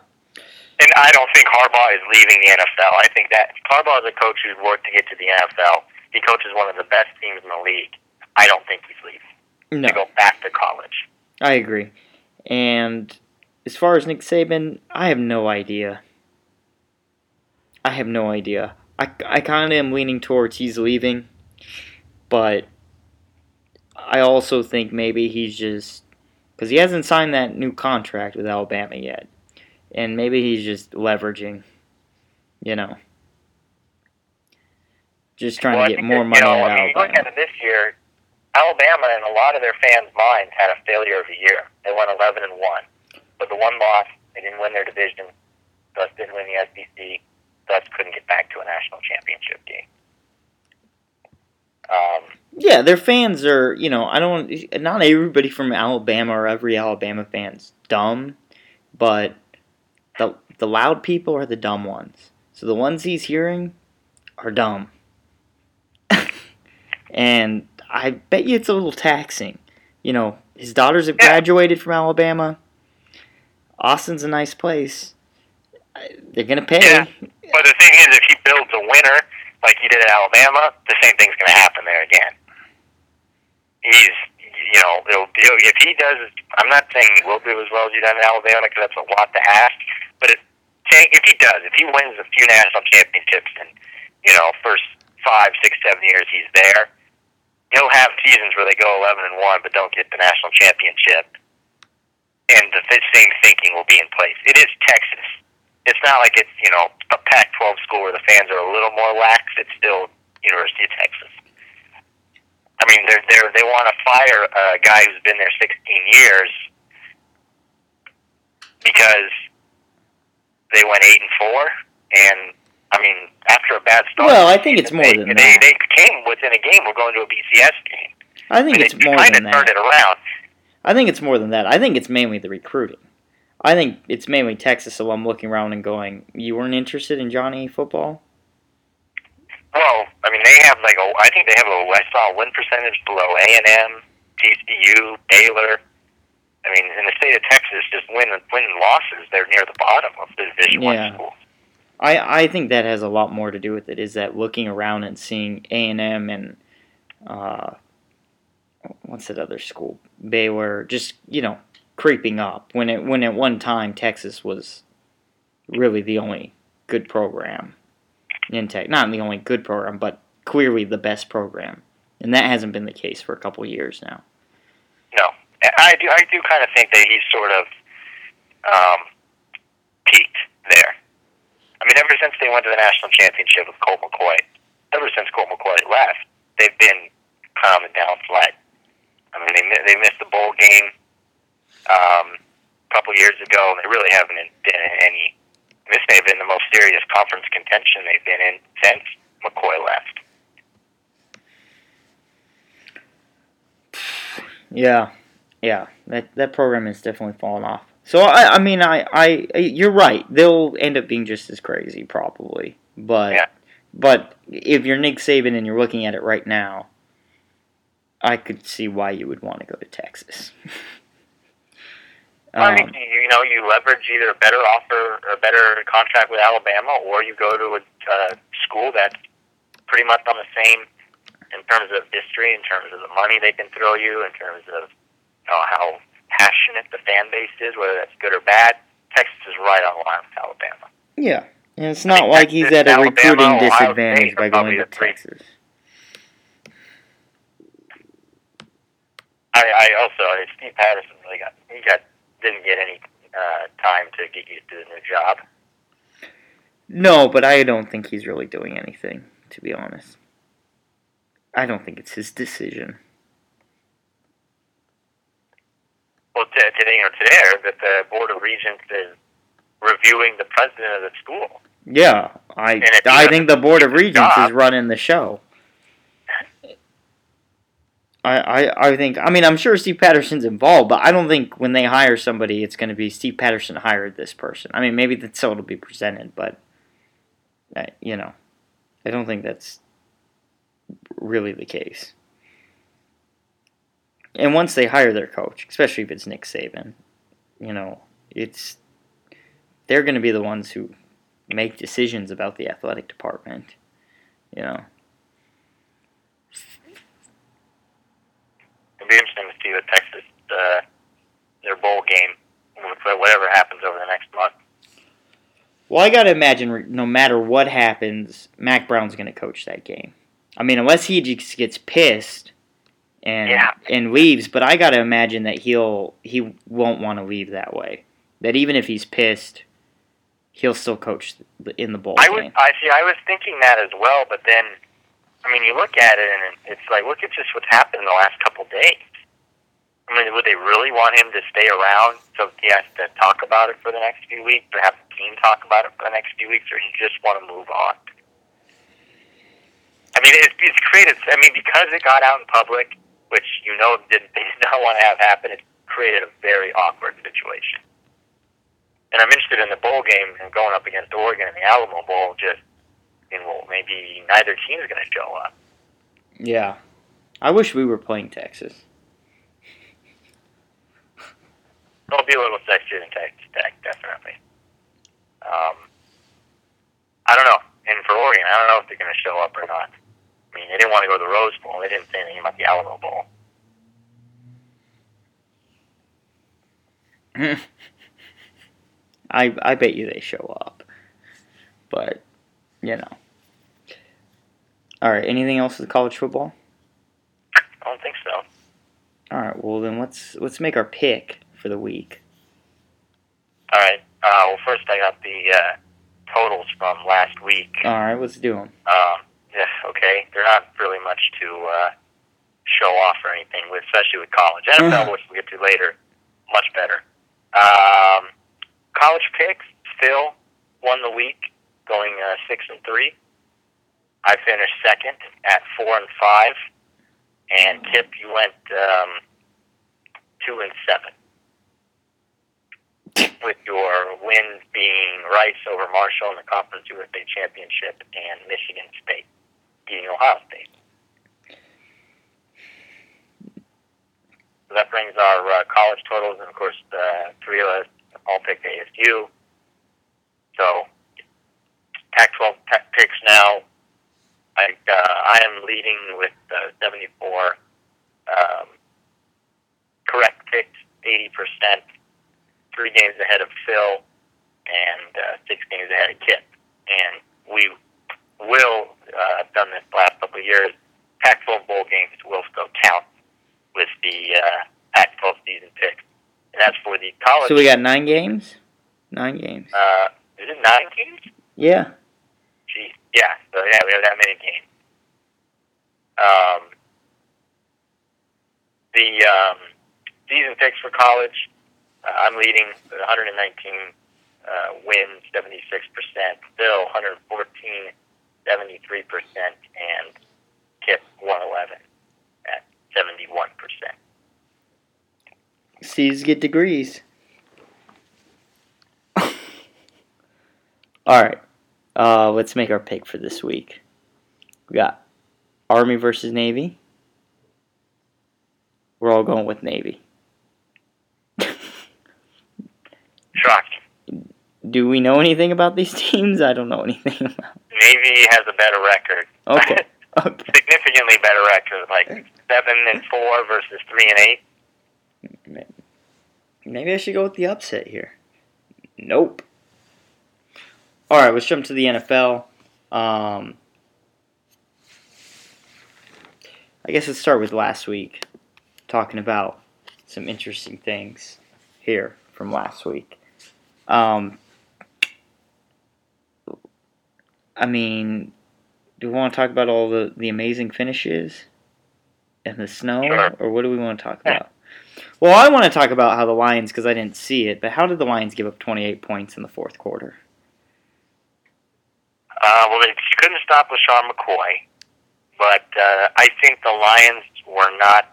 And I don't think Harbaugh is leaving the NFL. I think that Harbaugh is a coach who's worked to get to the NFL. He coaches one of the best teams in the league. I don't think he's leaving No. to go back to college. I agree. And as far as Nick Saban, I have no idea. I have no idea. I, I kind of am leaning towards he's leaving, but I also think maybe he's just because he hasn't signed that new contract with Alabama yet, and maybe he's just leveraging, you know, just trying well, to get more money you know, out I of mean, look Alabama. at it this year, Alabama in a lot of their fans' minds had a failure of a year. They went 11 and one, but the one loss, they didn't win their division, thus didn't win the SEC, thus couldn't get back to a national championship game. Um, Yeah, their fans are, you know, I don't, not everybody from Alabama or every Alabama fan's dumb, but the the loud people are the dumb ones. So the ones he's hearing are dumb, and I bet you it's a little taxing. You know, his daughters have graduated from Alabama. Austin's a nice place. They're gonna pay. Yeah. But the thing is, if he builds a winner like he did at Alabama, the same thing's going to happen there again. He's, you know, it'll, it'll, if he does, I'm not saying he will do as well as he done in Alabama because that's a lot to ask. But if, if he does, if he wins a few national championships and you know, first five, six, seven years he's there, he'll have seasons where they go 11 and one but don't get the national championship. And the same thinking will be in place. It is Texas it's not like it's you know a Pac-12 school where the fans are a little more lax. It's still University of Texas. I mean, they're they are they want to fire a guy who's been there 16 years because they went eight and four, and I mean after a bad start. Well, I think it's more they, than they, that. They came within a game. We're going to a BCS game. I think I mean, it's they more than of turned that. it around. I think it's more than that. I think it's mainly the recruiting. I think it's mainly Texas alum looking around and going, "You weren't interested in Johnny football." Well, I mean, they have like a. I think they have a. I saw a win percentage below A and M, TCU, Baylor. I mean, in the state of Texas, just win win and losses, they're near the bottom of the Division Yeah. One schools. I, I think that has a lot more to do with it. Is that looking around and seeing A and M and uh, what's that other school, Baylor, just you know creeping up when it when at one time Texas was really the only good program in Tech, not the only good program, but clearly the best program, and that hasn't been the case for a couple years now. No, I do. I do kind of think that he's sort of um, peaked there. I mean, ever since they went to the national championship with Colt McCoy, ever since Colt McCoy left, they've been of on the downslide. I mean, they they missed the bowl game um, a couple years ago, and they really haven't been in any. This may have been the most serious conference contention they've been in since McCoy left. Yeah, yeah, that that program has definitely fallen off. So I, I mean, I, I, you're right. They'll end up being just as crazy, probably. But, Yeah. but if you're Nick Saban and you're looking at it right now, I could see why you would want to go to Texas. I um, think you, you know you leverage either a better offer, or a better contract with Alabama, or you go to a uh, school that's pretty much on the same in terms of history, in terms of the money they can throw you, in terms of you know, how passionate the fan base is, whether that's good or bad. Texas is right on line with Alabama. yeah, and it's not think like he's at a Alabama, recruiting disadvantage by going to. Texas. I, I also I- Steve Patterson really got he got didn't get any uh, time to get used to the new job. No, but I don't think he's really doing anything, to be honest. I don't think it's his decision. Well, t- today or today, that the board of regents is reviewing the president of the school. Yeah, I I think the board of regents is running the show. I, I I think I mean I'm sure Steve Patterson's involved, but I don't think when they hire somebody it's going to be Steve Patterson hired this person. I mean maybe that's how it'll be presented, but uh, you know, I don't think that's really the case. And once they hire their coach, especially if it's Nick Saban, you know, it's they're going to be the ones who make decisions about the athletic department. You know, be interesting to see what Texas, uh, their bowl game, whatever happens over the next month. well, I got to imagine no matter what happens, Mack Brown's going to coach that game. I mean, unless he just gets pissed and Yeah. and leaves, but I got to imagine that he'll he won't want to leave that way. That even if he's pissed, he'll still coach in the bowl I game. would, I see. I was thinking that as well, but then, I mean, you look at it and it's like, look at just what's happened in the last couple days. I mean, would they really want him to stay around so he has to talk about it for the next few weeks, or have the team talk about it for the next few weeks, or you just want to move on? I mean, it's, it's created. I mean, because it got out in public, which you know did they did not want to have happen, it created a very awkward situation. And I'm interested in the bowl game and going up against Oregon in the Alamo Bowl. Just, in well, maybe neither team is going to show up. Yeah. I wish we were playing Texas. It'll be a little sexier than Texas Tech, definitely. Um, I don't know. And for Oregon, I don't know if they're going to show up or not. I mean, they didn't want to go to the Rose Bowl. They didn't say anything about the Alamo Bowl. I I bet you they show up. But, you know. All right, anything else with college football? I don't think so. All right, well then let's let's make our pick for the week. All right. Uh, well, first I got the uh, totals from last week. All right, let's do them. Um, yeah, okay. They're not really much to uh, show off or anything, with, especially with college. NFL, which we'll get to later, much better. Um, college picks still won the week, going uh, six and three. I finished second at four and five, and Kip, you went um, two and seven. With your wins being Rice over Marshall in the Conference USA Championship and Michigan State beating Ohio State. So that brings our uh, college totals, and of course, the three of us all picked ASU. So, Pac-12 picks now. I uh, I am leading with uh, 74 um, correct picks, 80 percent. Three games ahead of Phil, and uh, six games ahead of Kip. And we will uh, have done this the last couple of years. Pac-12 bowl games will still count with the uh, Pac-12 season picks. And that's for the college. So we got nine games. Nine games. Uh, is it nine games? Yeah. Yeah. So yeah, we have that many games. Um, the um, season picks for college. Uh, I'm leading 119 uh, wins, 76 percent. Phil 114, 73 percent, and Kip 111 at 71 percent. C's get degrees. All right. Uh, let's make our pick for this week. We got Army versus Navy. We're all going with Navy. Shocking. Do we know anything about these teams? I don't know anything about. Navy has a better record. Okay. Okay. Significantly better record, like seven and four versus three and eight. Maybe I should go with the upset here. Nope. All right, let's jump to the NFL. Um, I guess let's start with last week, talking about some interesting things here from last week. Um, I mean, do we want to talk about all the, the amazing finishes and the snow, or what do we want to talk about? Well, I want to talk about how the Lions, because I didn't see it, but how did the Lions give up 28 points in the fourth quarter? Uh, well, they couldn't stop LeSean McCoy, but uh, I think the Lions were not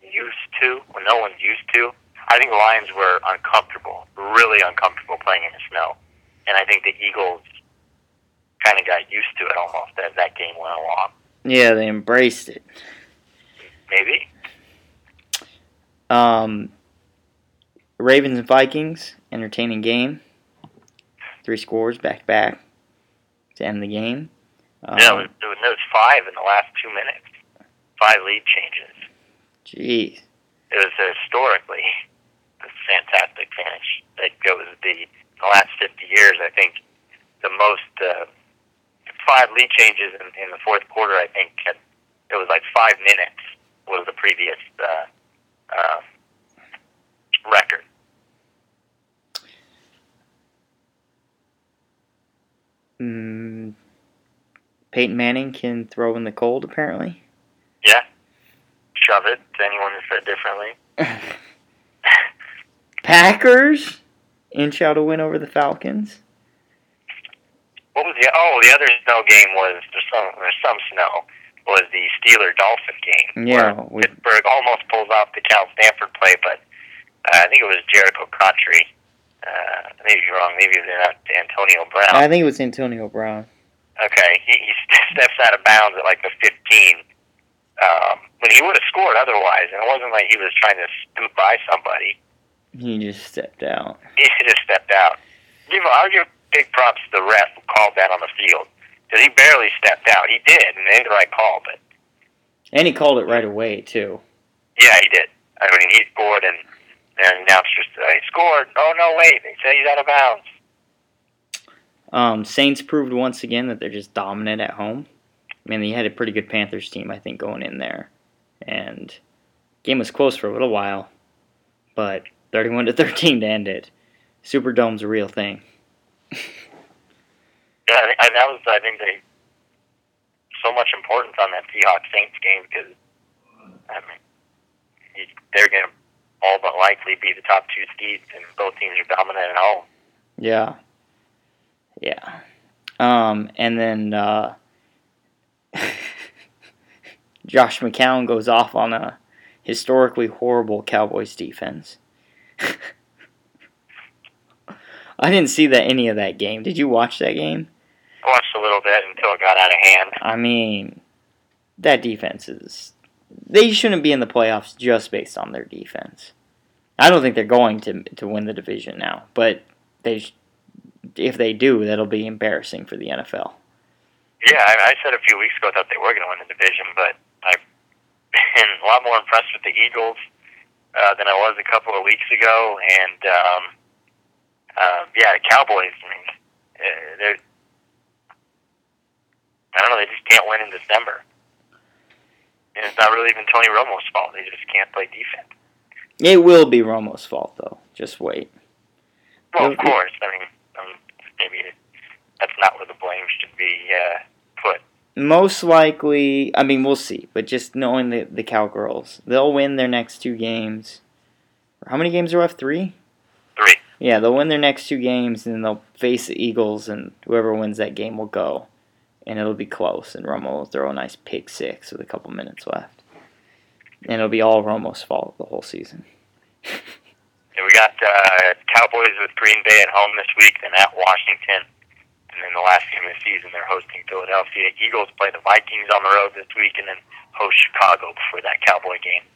used to, or no one's used to. I think the Lions were uncomfortable, really uncomfortable playing in the snow, and I think the Eagles kind of got used to it almost as that game went along. Yeah, they embraced it. Maybe. Um, Ravens and Vikings, entertaining game. Three scores back to back to end the game. Um, yeah, it was, was, five in the last two minutes. Five lead changes. Jeez. It was historically a fantastic finish. It goes the the last 50 years. I think the most uh, five lead changes in, in the fourth quarter. I think had, it was like five minutes was the previous uh, uh, record. Mm, Peyton Manning can throw in the cold, apparently. Yeah, shove it to anyone who said differently. Packers inch out a win over the Falcons. What was the oh the other snow game was there's some there's some snow was the Steeler Dolphin game. Yeah, with- Pittsburgh almost pulls off the Cal Stanford play, but uh, I think it was Jerricho Cotchery. Uh, maybe you're wrong. Maybe it was not Antonio Brown. I think it was Antonio Brown. Okay, he, he steps out of bounds at like the 15 um, when he would have scored otherwise, and it wasn't like he was trying to scoot by somebody. He just stepped out. He just stepped out. Give I'll give big props to the ref who called that on the field because he barely stepped out. He did, and made the right call, but And he called it right away, too. yeah, he did. I mean, he scored, and and now it's just uh, he scored. Oh no, wait, they say he's out of bounds. Um, Saints proved once again that they're just dominant at home. I mean, they had a pretty good Panthers team, I think, going in there. And game was close for a little while, but 31 to 13 to end it. Superdome's a real thing. Yeah, I, I, that was I think they so much importance on that Seahawks Saints game because I mean you, they're going to all but likely be the top two seeds, and both teams are dominant at home. Yeah. Yeah. Um, and then uh, Josh McCown goes off on a historically horrible Cowboys defense. I didn't see that any of that game. Did you watch that game? I watched a little bit until it got out of hand. I mean, that defense is. They shouldn't be in the playoffs just based on their defense. I don't think they're going to to win the division now, but they, sh- if they do, that'll be embarrassing for the NFL. Yeah, I, I said a few weeks ago I thought they were going to win the division, but I've been a lot more impressed with the Eagles uh, than I was a couple of weeks ago, and um, uh, yeah, the Cowboys. I mean, uh, they're I don't know. They just can't win in December. And it's not really even Tony Romo's fault. They just can't play defense. It will be Romo's fault, though. Just wait. Well, of course. I mean, maybe that's not where the blame should be uh, put. Most likely, I mean, we'll see. But just knowing the the Cowgirls, they'll win their next two games. How many games are left? Three. Three. Yeah, they'll win their next two games, and they'll face the Eagles, and whoever wins that game will go, and it'll be close. And Romo will throw a nice pick six with a couple minutes left, and it'll be all Romo's fault the whole season. And we got uh, Cowboys with Green Bay at home this week, then at Washington. And then the last game of the season, they're hosting Philadelphia. Eagles play the Vikings on the road this week, and then host Chicago before that Cowboy game.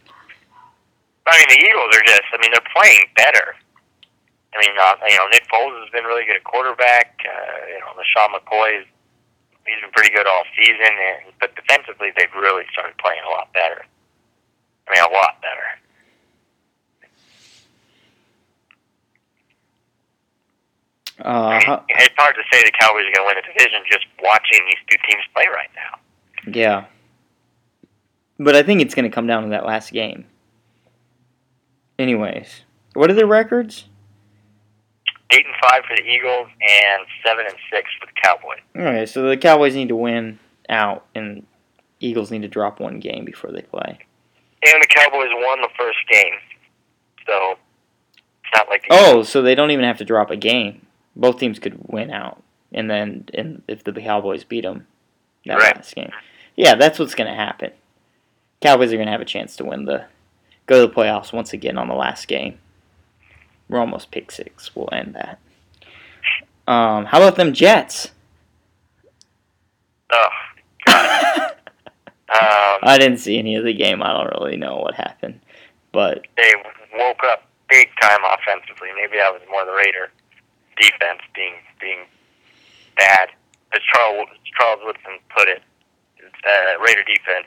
I mean, the Eagles are just, I mean, they're playing better. I mean, uh, you know, Nick Foles has been really good at quarterback. Uh, you know, LeSean McCoy, he's been pretty good all season. And, but defensively, they've really started playing a lot better. I mean, a lot better. Uh, it's hard to say the Cowboys are going to win the division just watching these two teams play right now. yeah, but I think it's going to come down to that last game. Anyways, what are their records? Eight and five for the Eagles and seven and six for the Cowboys. Okay, so the Cowboys need to win out, and Eagles need to drop one game before they play. And the Cowboys won the first game, so it's not like Oh, so they don't even have to drop a game. Both teams could win out, and then and if the Cowboys beat them that Right. last game, yeah, that's what's going to happen. Cowboys are going to have a chance to win the go to the playoffs once again on the last game. We're almost pick six. We'll end that. Um, how about them Jets? Oh, um, I didn't see any of the game. I don't really know what happened. But they woke up big time offensively. Maybe that was more the Raider defense being being bad. As Charles Charles Woodson put it, uh, Raider defense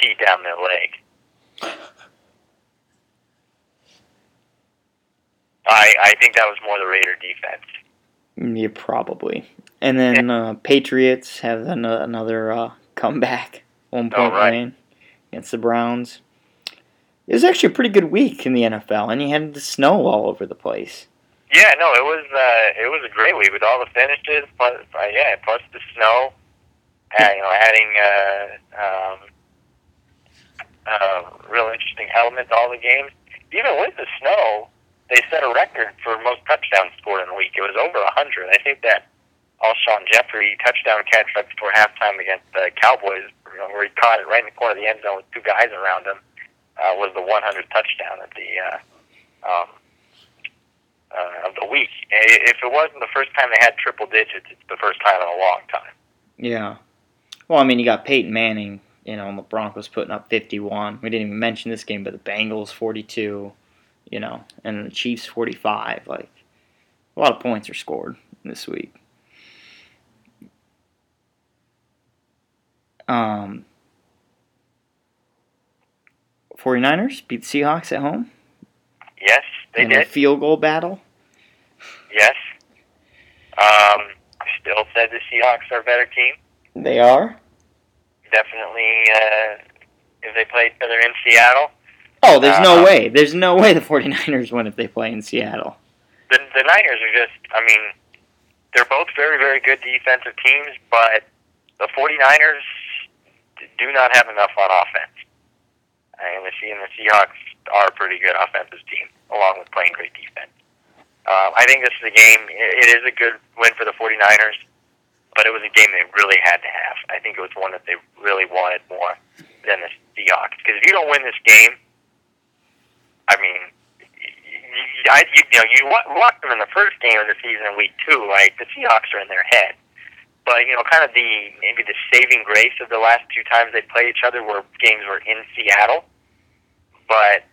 teed down their leg. I I think that was more the Raider defense. yeah, probably. And then uh, Patriots have an- another uh, comeback, one point Oh, right. win against the Browns. It was actually a pretty good week in the NFL, and you had the snow all over the place. Yeah, no, it was uh, it was a great week with all the finishes. Plus, uh, yeah, plus the snow. Uh, you know, adding uh, um, uh, real interesting element to all the games. Even with the snow, they set a record for most touchdowns scored in a week. It was over a hundred. I think that Alshon Jeffery touchdown catch right before halftime against the Cowboys, you know, where he caught it right in the corner of the end zone with two guys around him, uh, was the 100th touchdown of the uh, um, uh, of the week. If it wasn't the first time they had triple digits, it's the first time in a long time. Yeah. Well, I mean, you got Peyton Manning, you know, and the Broncos putting up 51. We didn't even mention this game, but the Bengals 42, you know, and the Chiefs 45. Like, a lot of points are scored this week. Um, 49ers beat the Seahawks at home Yes, they in a field goal battle. Yes. Um, still said the Seahawks are a better team. They are. Definitely, uh, if they play each other in Seattle, Oh, there's no Uh, way. There's no way the 49ers win if they play in Seattle. the the Niners are just. I mean, they're both very very good defensive teams, but the 49ers do not have enough on offense. And the, and the Seahawks are a pretty good offensive team, along with playing great defense. Um, I think this is a game. It, is a good win for the 49ers, but it was a game they really had to have. I think it was one that they really wanted more than the Seahawks. Because if you don't win this game, I mean, you, I, you, you know, you wa- watched them in the first game of the season in week two, right? The Seahawks are in their head. But, you know, kind of the, maybe the saving grace of the last two times they played each other were games were in Seattle. But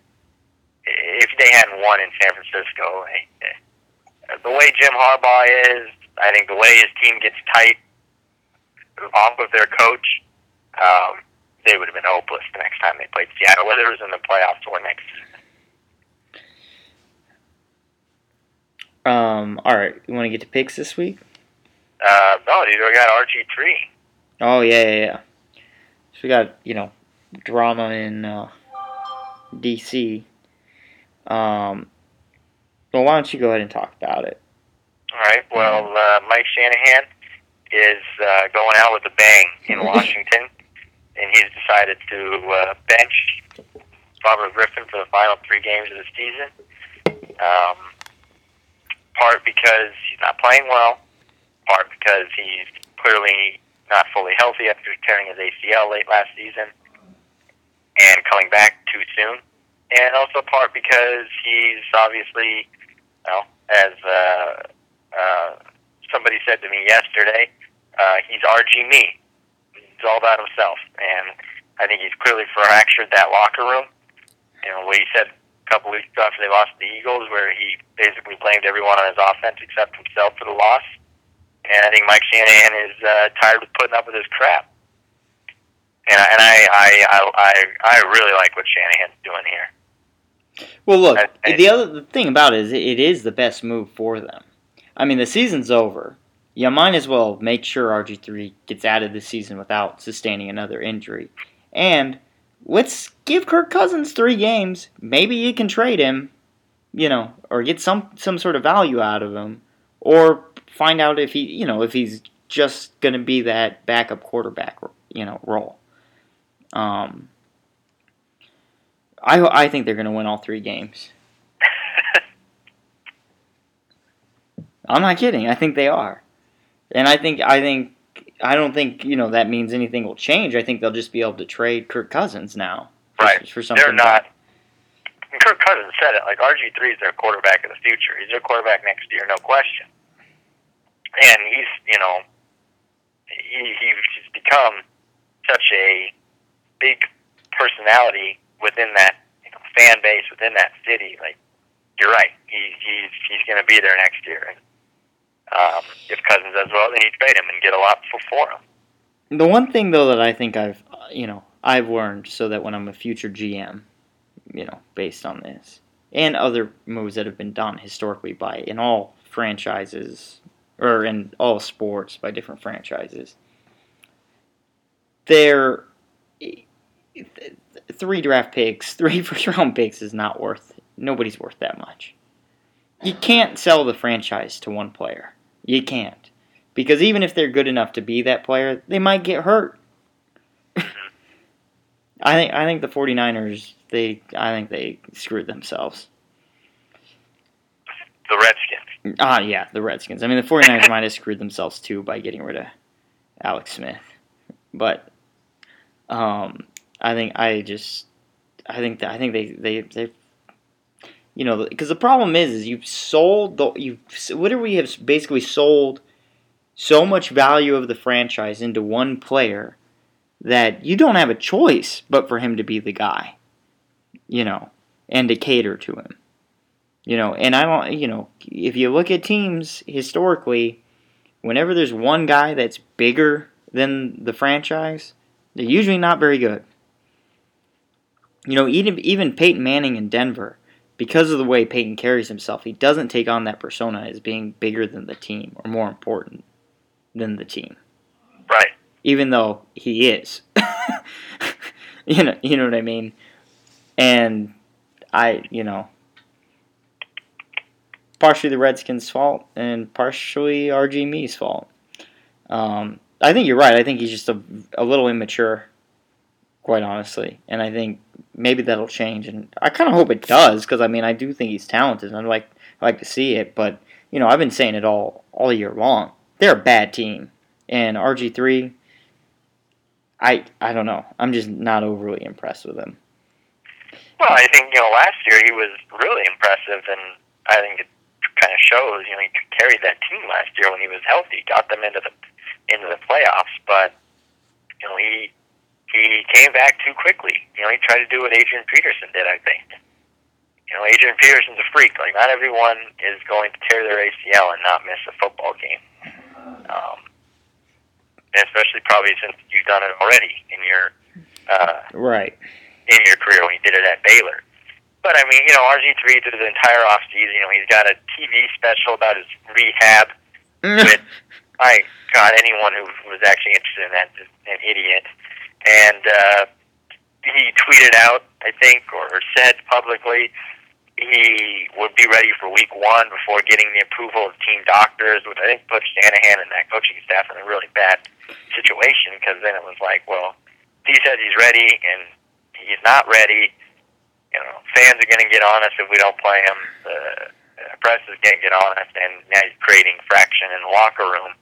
if they hadn't won in San Francisco, eh, the way Jim Harbaugh is, I think the way his team gets tight off of their coach, um, they would have been hopeless the next time they played Seattle, whether it was in the playoffs or next season. Um, all right, you want to get to picks this week? Uh, no, dude, I got RG three. Oh yeah, yeah, yeah. So we got you know drama in uh, DC. Um, well, why don't you go ahead and talk about it? All right. Well, uh, Mike Shanahan is uh, going out with a bang in Washington, and he's decided to uh, bench Robert Griffin for the final three games of the season. Um, part because he's not playing well, part because he's clearly not fully healthy after tearing his ACL late last season and coming back too soon, and also part because he's obviously, well, as uh, uh, somebody said to me yesterday, uh, he's RG me. He's all about himself, and I think he's clearly fractured that locker room. You know what he said a couple weeks after they lost the Eagles, where he basically blamed everyone on his offense except himself for the loss. And I think Mike Shanahan is uh, tired of putting up with his crap. And, I, and I, I, I, I, really like what Shanahan's doing here. Well, look, I- I- the other the thing about it is it is the best move for them. I mean, the season's over. You might as well make sure RG three gets out of the season without sustaining another injury, and let's give Kirk Cousins three games. Maybe you can trade him, you know, or get some some sort of value out of him, or find out if he, you know, if he's just going to be that backup quarterback, you know, role. Um, I I think they're going to win all three games. I'm not kidding. I think they are, and I think I think I don't think you know that means anything will change. I think they'll just be able to trade Kirk Cousins now, for, Right. For something. They're not. Kirk Cousins said it. Like RG three is their quarterback of the future. He's their quarterback next year, no question. And he's, you know, he he's become such a big personality within that you know, fan base within that city, like you're right, he's he's he's going to be there next year. And um, if Cousins does well, then you trade him and get a lot for for him. The one thing though that I think I've you know I've learned so that when I'm a future GM, you know, based on this and other moves that have been done historically by in all franchises or in all sports by different franchises, there three draft picks, three first round picks is not worth. Nobody's worth that much. You can't sell the franchise to one player. You can't. Because even if they're good enough to be that player, they might get hurt. I think I think the 49ers they I think they screwed themselves. The Redskins. Ah yeah, the Redskins. I mean the 49ers might have screwed themselves too by getting rid of Alex Smith. But um I think I just I think that I think they they they you know because the problem is is you've sold the you what we have basically sold so much value of the franchise into one player that you don't have a choice but for him to be the guy you know and to cater to him. You know and I don't you know if you look at teams historically whenever there's one guy that's bigger than the franchise they're usually not very good you know, even even Peyton Manning in Denver, because of the way Peyton carries himself, he doesn't take on that persona as being bigger than the team or more important than the team. Right. Even though he is. you know, you know what I mean? And I, you know, partially the Redskins' fault and partially RG me's fault. Um, I think you're right. I think he's just a, a little immature, quite honestly. And I think maybe that'll change, and I kind of hope it does because I mean I do think he's talented, and I'd like I like to see it. But you know I've been saying it all all year long. They're a bad team, and RG three. I I don't know. I'm just not overly impressed with him. Well, I think you know last year he was really impressive, and I think it kind of shows. You know, he carried that team last year when he was healthy, got them into the into the playoffs. But you know, he he came back too quickly. You know, he tried to do what Adrian Peterson did. I think. You know, Adrian Peterson's a freak. Like, not everyone is going to tear their ACL and not miss a football game. Um, and especially probably since you've done it already in your uh, Right. in your career when you did it at Baylor. But I mean, you know, RG three through the entire off season, you know, he's got a TV special about his rehab. With my God, anyone who was actually interested in that is an idiot. And uh, he tweeted out, I think, or said publicly, he would be ready for week one before getting the approval of team doctors, which I think put Shanahan and that coaching staff in a really bad situation because then it was like, well, he says he's ready and he's not ready. You know, fans are going to get on us if we don't play him. The uh, press is going to get on us, and now he's creating fraction in the locker room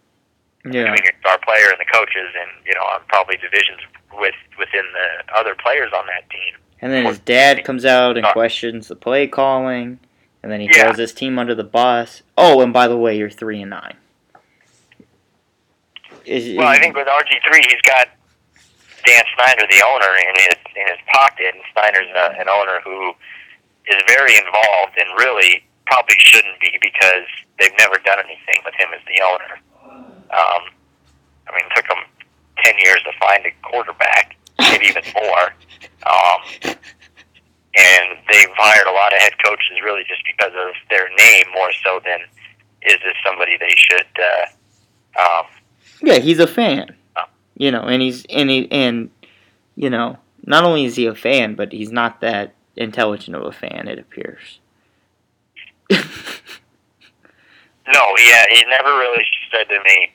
Yeah. between your star player and the coaches, and you know, on probably divisions with within the other players on that team. And then his dad comes out and uh, questions the play calling, and then he Yeah. throws his team under the bus. Oh, and by the way, you're three and nine. Is, Well, I think with RG three, he's got Dan Snyder, the owner, in his in his pocket, and Snyder's a, an owner who is very involved and really probably shouldn't be because they've never done anything with him as the owner. Um, I mean, it took them ten years to find a quarterback, maybe even more. Um, and they've hired a lot of head coaches really just because of their name more so than is this somebody they should uh, um, yeah, he's a fan. Oh. You know, and he's and he and you know, not only is he a fan, but he's not that intelligent of a fan. It appears. No, yeah, he never really said to me,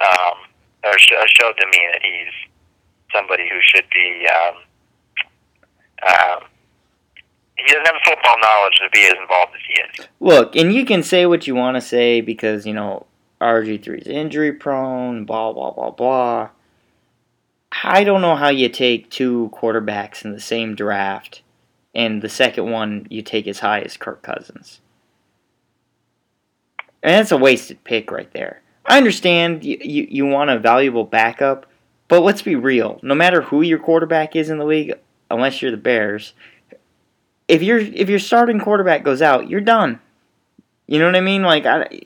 um, or sh- showed to me that he's somebody who should be. Um, um, he doesn't have football knowledge to be as involved as he is. Look, and you can say what you want to say because you know RG3 is injury prone, blah blah blah blah. I don't know how you take two quarterbacks in the same draft, and the second one you take as high as Kirk Cousins. And that's a wasted pick right there. I understand you, you, you want a valuable backup, but let's be real. No matter who your quarterback is in the league, unless you're the Bears, if your if your starting quarterback goes out, you're done. You know what I mean? Like I,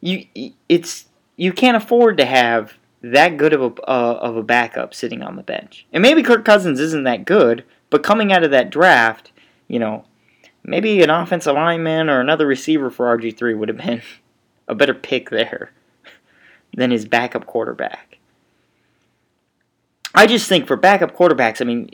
you it's you can't afford to have that good of a uh, of a backup sitting on the bench. And maybe Kirk Cousins isn't that good, but coming out of that draft, you know, maybe an offensive lineman or another receiver for RG3 would have been a better pick there than his backup quarterback. I just think for backup quarterbacks, I mean,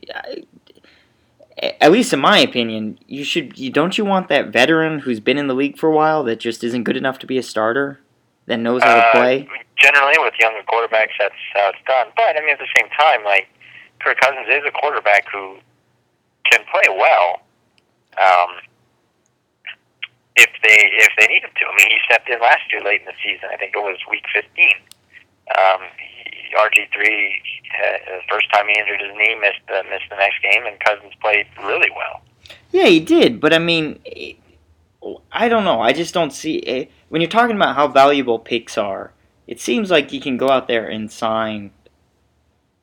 at least in my opinion, you should you don't you want that veteran who's been in the league for a while that just isn't good enough to be a starter that knows how to Uh, play? Generally, with younger quarterbacks, that's how it's done. But I mean, at the same time, like Kirk Cousins is a quarterback who can play well. Um, if they if they need him to, I mean, he stepped in last year late in the season. I think it was week fifteen. Um, RG three, uh, first time he injured his knee, missed uh, missed the next game, and Cousins played really well. Yeah, he did, but I mean, I don't know. I just don't see it. when you're talking about how valuable picks are. It seems like you can go out there and sign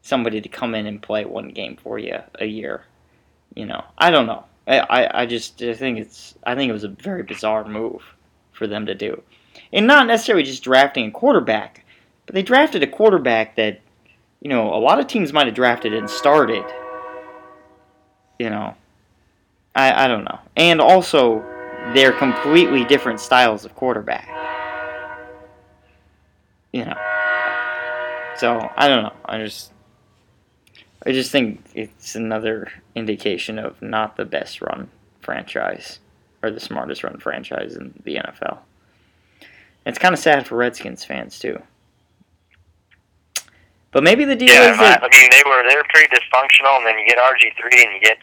somebody to come in and play one game for you a year. You know, I don't know. I, I, just I think it's I think it was a very bizarre move for them to do, and not necessarily just drafting a quarterback, but they drafted a quarterback that you know a lot of teams might have drafted and started. You know, I, I don't know. And also, they're completely different styles of quarterback. You know. So, I don't know. I just I just think it's another indication of not the best run franchise or the smartest run franchise in the NFL. It's kind of sad for Redskins fans too. But maybe the deal Yeah, is I, that I mean they were they were pretty dysfunctional, and then you get RG three, and you get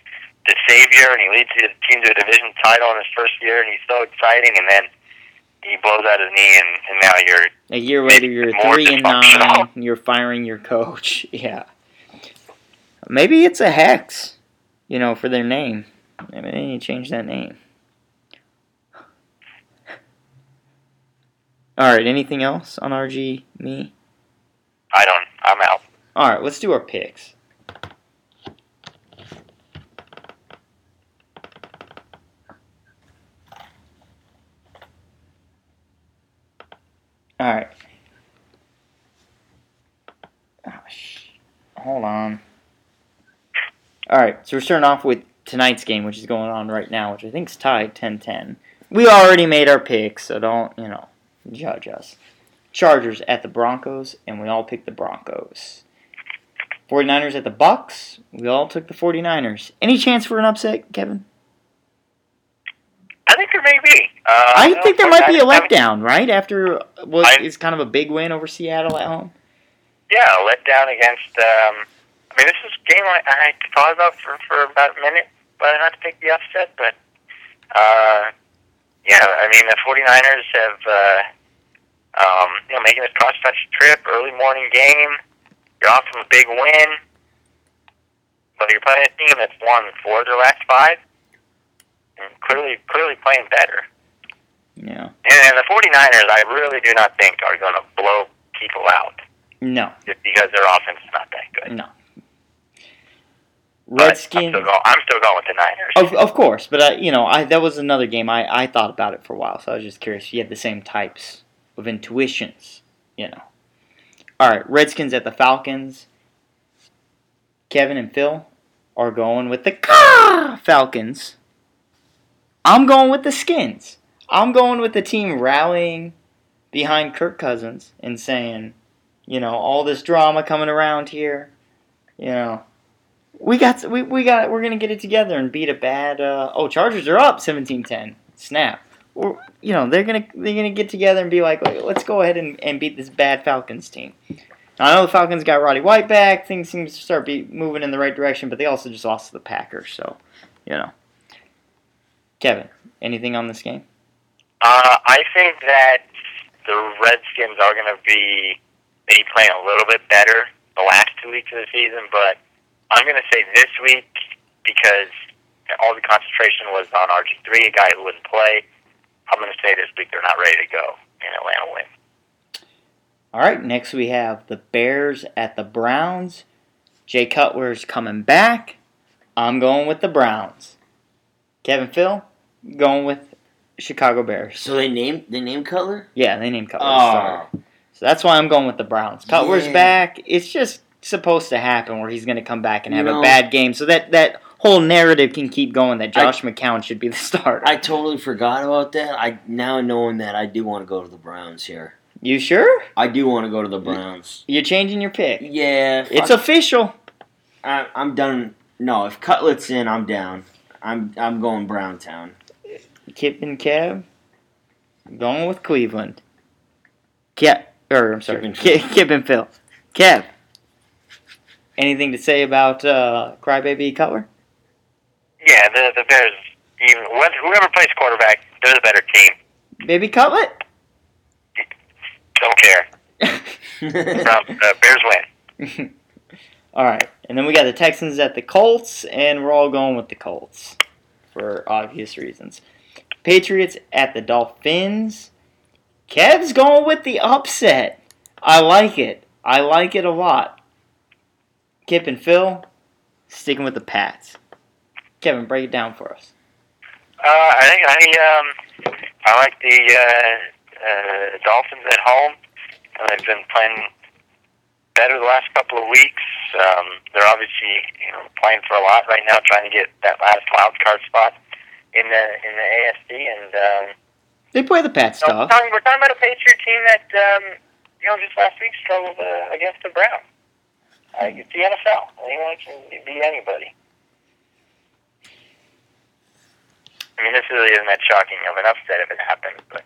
the savior, and he leads the team to a division title in his first year, and he's so exciting, and then he blows out his knee, and, and now you're A year later, you're three and nine. You're firing your coach. Yeah. Maybe it's a hex, you know, for their name. Maybe they need to change that name. All right. Anything else on RG me? I don't I'm out. All right. Let's do our picks. All right. Oh, sh- hold on. All right, so we're starting off with tonight's game, which is going on right now, which I think is tied 10-10. We already made our picks, so don't, you know, judge us. Chargers at the Broncos, and we all picked the Broncos. 49ers at the Bucks, we all took the 49ers. Any chance for an upset, Kevin? I think there may be. Uh, I think there might be a letdown, right? After what I- is kind of a big win over Seattle at home. Yeah, a letdown against. Um, mean, this is a game I, I thought about for, for about a minute, whether or not to pick the upset. But, uh, yeah, I mean, the 49ers have, uh, um, you know, making this cross-country trip, early morning game. You're off from a big win. But you're playing a team that's won four of their last five. And clearly, clearly playing better. Yeah. And, and the 49ers, I really do not think are going to blow people out No. just because their offense is not that good. No. But I'm Redskins. still, I'm still going with the Niners. Of, of course, but I, you know, I that was another game I, I thought about it for a while, so I was just curious if you had the same types of intuitions, you know. All right, Redskins at the Falcons. Kevin and Phil are going with the Falcons. I'm going with the Skins. I'm going with the team rallying behind Kirk Cousins and saying, you know, all this drama coming around here, you know, we got we, we got we're gonna get it together and beat a bad uh, oh Chargers are up 17-10 snap. Or you know they're gonna they're gonna get together and be like let's go ahead and, and beat this bad Falcons team. I know the Falcons got Roddy White back. Things seem to start be moving in the right direction but they also just lost to the Packers so you know. Kevin anything on this game? Uh, I think that the Redskins are going to be maybe playing a little bit better the last two weeks of the season, but I'm going to say this week because all the concentration was on RG3, a guy who wouldn't play. I'm going to say this week they're not ready to go, and Atlanta win. all right next we have the Bears at the Browns Jay Cutler's coming back I'm going with the Browns Kevin Phil going with Chicago Bears. So they named they named Cutler. Yeah, they named Cutler the starter. Oh, So that's why I'm going with the Browns. Cutler's Yeah. back. It's just supposed to happen where he's going to come back and You have know- a bad game, so that that whole narrative can keep going that Josh McCown should be the starter. I totally forgot about that. I now knowing that I do want to go to the Browns here. you sure? I do want to go to the Browns. You're changing your pick. Yeah, It's official. I, I'm done. No, if Cutlet's in, I'm down. I'm I'm going Browntown. Kip and Kev going with Cleveland. Kev, or I'm sorry, Kip and Kip, Kip and Phil. Kev, anything to say about uh, Crybaby Cutler? Yeah, the the Bears. Even whoever plays quarterback, they're the better team. Baby Cutlet? Don't care. Brown, uh, Bears win. all right, and then we got the Texans at the Colts, and we're all going with the Colts for obvious reasons. Patriots at the Dolphins. Kev's going with the upset. I like it. I like it a lot. Kip and Phil sticking with the Pats. Kevin, break it down for us. Uh, I think I um I like the uh, uh, Dolphins at home. Uh, they've been playing better the last couple of weeks. Um, they're obviously you know playing for a lot right now, trying to get that last wild card spot in the in the AFC. And um, They play the Pats you know, we're, talking, we're talking about a Patriot team that um, you know just last week struggled uh, against the Browns. It's the NFL. Anyone can beat anybody. I mean, this really isn't that shocking of an upset if it happens, but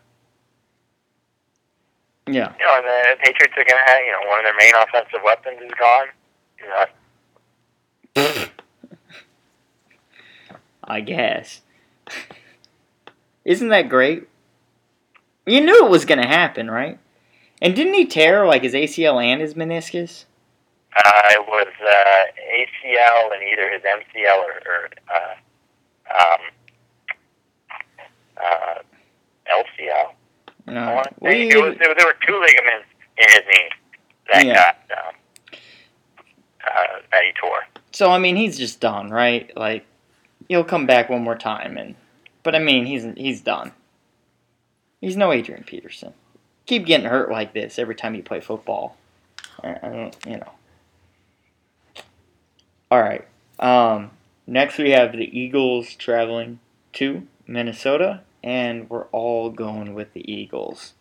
Yeah. you know, the Patriots are going to have, you know, one of their main offensive weapons is gone. You know, I guess. Isn't that great? You knew it was going to happen, right? And didn't he tear like his ACL and his meniscus? Uh, it was uh, ACL and either his MCL or, or uh, um, uh, LCL. I No. Well, say it was, there, there were two ligaments in his knee that Yeah. got um, uh, that he tore. so I mean, he's just done, right? Like he'll come back one more time, and but I mean, he's he's done. He's no Adrian Peterson. Keep getting hurt like this every time you play football. I, I don't, you know. All right. Um, next, we have the Eagles traveling to Minnesota, and we're all going with the Eagles.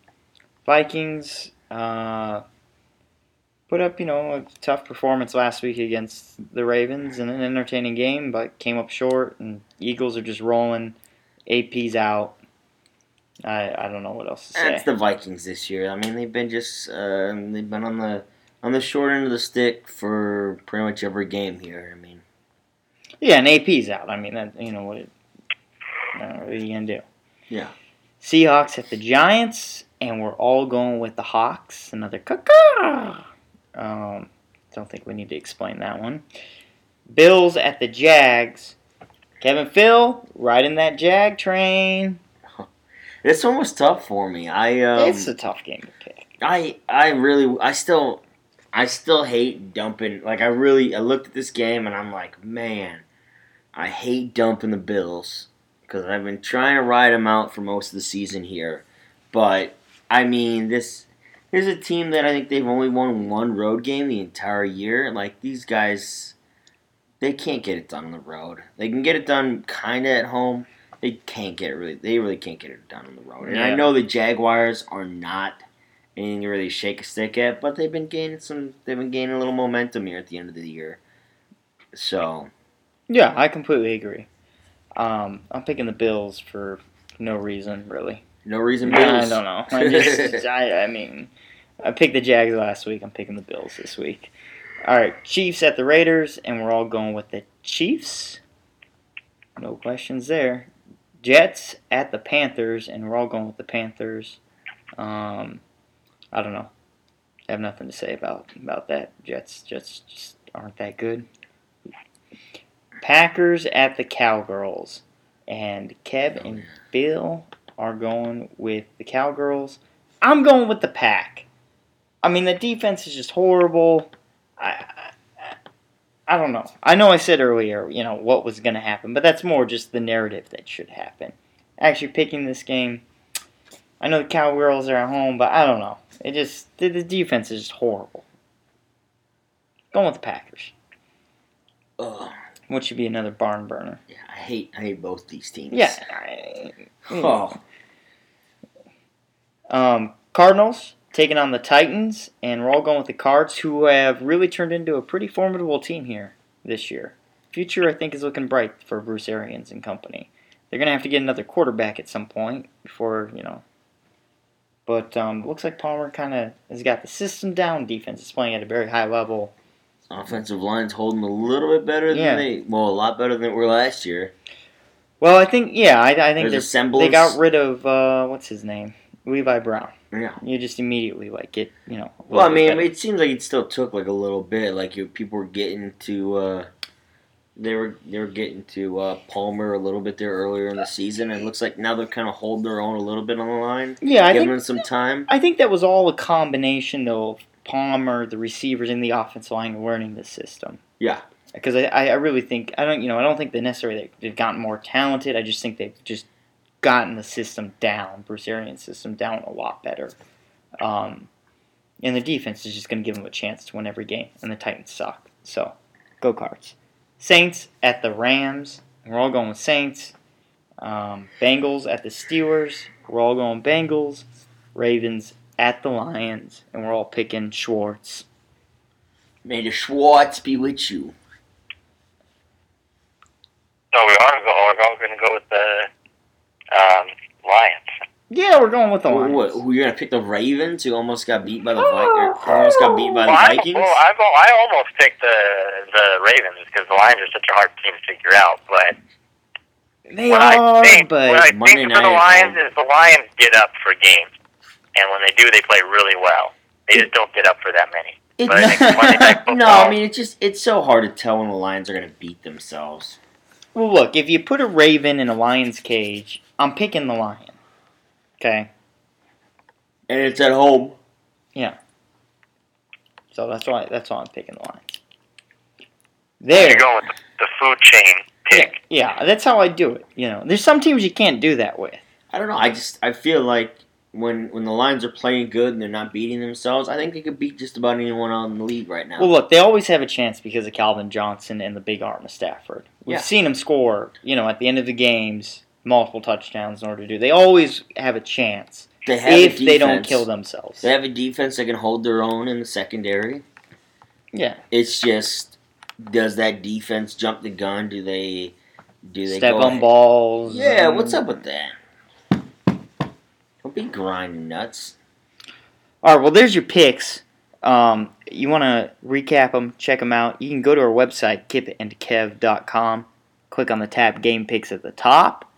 Vikings uh, put up, you know, a tough performance last week against the Ravens in an entertaining game, but came up short. And Eagles are just rolling. AP's out. I I don't know what else to say. That's the Vikings this year. I mean, they've been just uh, they've been on the on the short end of the stick for pretty much every game here. I mean, Yeah, and AP's out. I mean, that you know what? It, uh, what are you gonna do? Yeah. Seahawks at the Giants, and we're all going with the Hawks. Another caca. Um, don't think we need to explain that one. Bills at the Jags. Kevin Phil riding that Jag train. this one was tough for me. I um, it's a tough game to pick. I I really I still I still hate dumping. Like I really I looked at this game and I'm like, man, I hate dumping the Bills because I've been trying to ride them out for most of the season here. But I mean, this here's a team that I think they've only won one road game the entire year. Like these guys, they can't get it done on the road. They can get it done kind of at home. They can't get it really. They really can't get it done on the road. And I know the Jaguars are not anything to really shake a stick at, but they've been gaining some. They've been gaining a little momentum here at the end of the year. So Yeah, I completely agree. Um, I'm picking the Bills for no reason, really. no reason. I don't know. I just, I, I mean, I picked the Jags last week. I'm picking the Bills this week. All right, Chiefs at the Raiders, and we're all going with the Chiefs. No questions there. Jets at the Panthers, and we're all going with the Panthers. Um, I don't know. I have nothing to say about about that. Jets, Jets just aren't that good. Packers at the Cowgirls, and Kev oh, and Bill are going with the Cowgirls. I'm going with the Pack. I mean, the defense is just horrible. I, I, I don't know. I know I said earlier, you know, what was going to happen, but that's more just the narrative that should happen. Actually, picking this game, I know the Cowgirls are at home, but I don't know. It just the, the defense is just horrible. Going with the Packers, Ugh. which should be another barn burner. Yeah, I hate I hate both these teams. Yeah. I- Oh. Um, Cardinals taking on the Titans, and we're all going with the Cards, who have really turned into a pretty formidable team here this year. Future, I think, is looking bright for Bruce Arians and company. They're gonna have to get another quarterback at some point before you know. But um, looks like Palmer kind of has got the system down. Defense is playing at a very high level. Offensive line's holding a little bit better than Yeah. they well, a lot better than it were last year. Well, I think yeah, I, I think There's they're- semblance. they got rid of uh, what's his name, Levi Brown. Yeah. You just immediately like get you know. a Well, I mean, better. it seems like it still took like a little bit. Like you, people were getting to, uh, they were they were getting to uh, Palmer a little bit there earlier in the season, and it looks like now they're kind of holding their own a little bit on the line, yeah, I giving think them some time. I think that was all a combination though of Palmer, the receivers, and the offensive line learning the system. Yeah. Because I, I really think I don't you know I don't think they necessarily they've gotten more talented. I just think they've just gotten the system down, Bruce Arians' system down a lot better. Um, and the defense is just going to give them a chance to win every game, and the Titans suck. So, go Cards. Saints at the Rams. We're all going with Saints. Um, Bengals at the Steelers. We're all going Bengals. Ravens at the Lions, and we're all picking Schwartz. May the Schwartz be with you. So we are all going to go with the um, Lions. Yeah, we're going with the What, Lions. what, who you gonna pick the Ravens, who almost got beat by the Vikings? Oh, almost got beat by the Well, I, well, I, I almost picked the the Ravens because the Lions are such a hard team to figure out. But They what are, I think, but what I Monday think for the night at Lions home. is the Lions get up for games, and when they do, they play really well. They just don't get up for that many. It- But I think Monday Night Football. no, I mean it's just it's so hard to tell when the Lions are gonna beat themselves. well, look, if you put a Raven in a Lion's cage, I'm picking the Lion. Okay, And it's at home. Yeah. So that's why that's why I'm picking the Lions. You're There, going with the, the food chain yeah, pick. yeah, that's how I do it. You know, there's some teams you can't do that with. I don't know. I just I feel like when when the Lions are playing good and they're not beating themselves, I think they could beat just about anyone on the league right now. Well, look, they always have a chance because of Calvin Johnson and the big arm of Stafford. We've Yeah. seen him score, you know, at the end of the games, multiple touchdowns in order to do. They always have a chance they have if they don't kill themselves. They have a defense that can hold their own in the secondary. Yeah, It's just does that defense jump the gun? Do they do they step on ahead- balls. Yeah, and- what's up with that? Don't be grinding nuts. All right, well, there's your picks. Um, you want to recap them, check them out. You can go to our website, kipandkev.com, click on the tab Game Picks at the top,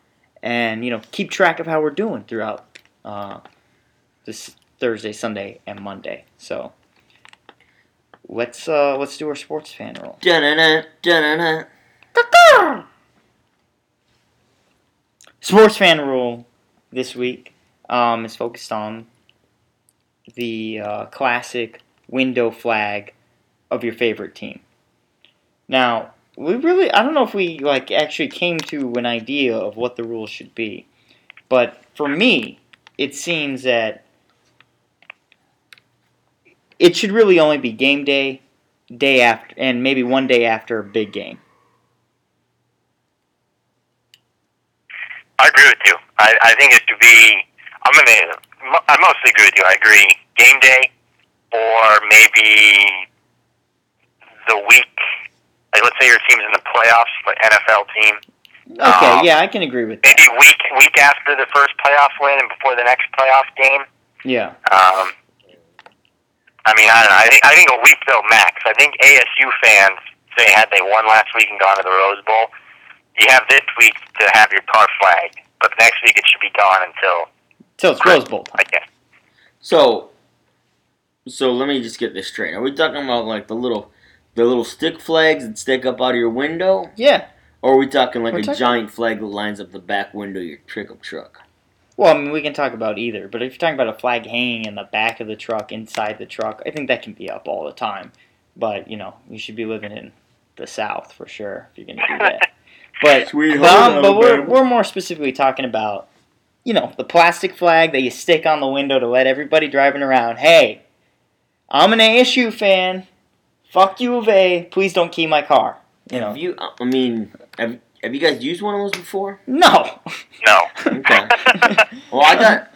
and you know keep track of how we're doing throughout uh, this Thursday, Sunday, and Monday. So let's uh, let's do our sports fan roll. Sports fan rule this week um, is focused on the uh, classic window flag of your favorite team. Now, we really, I don't know if we like actually came to an idea of what the rules should be, but for me, it seems that it should really only be game day, day after, and maybe one day after a big game. I agree with you. I, I think it should be. I'm gonna. I mostly agree with you. I agree. Game day, or maybe the week. Like, let's say your team's in the playoffs, like NFL team. Okay, Um, yeah, I can agree with that. Maybe week week after the first playoff win and before the next playoff game. Yeah. Um, I mean, I don't know. I think I think a week though max. I think ASU fans say had they won last week and gone to the Rose Bowl, you have this week to have your car flag, but the next week it should be gone until So it's Rose Bowl time. I guess. So, so let me just get this straight. Are we talking about like the little, the little stick flags that stick up out of your window, Yeah. or are we talking like We're a talking- giant flag that lines up the back window of your pickup truck? Well, I mean, we can talk about either, but if you're talking about a flag hanging in the back of the truck, inside the truck, I think that can be up all the time. But, you know, you should be living in the South for sure if you're gonna do that. But Sweet but, home um, but we're we're more specifically talking about you know the plastic flag that you stick on the window to let everybody driving around. Hey, I'm an ASU fan. Fuck you, of A. Please don't key my car. You know. Have you? I mean, have have you guys used one of those before? No. No. Okay. Well, I got.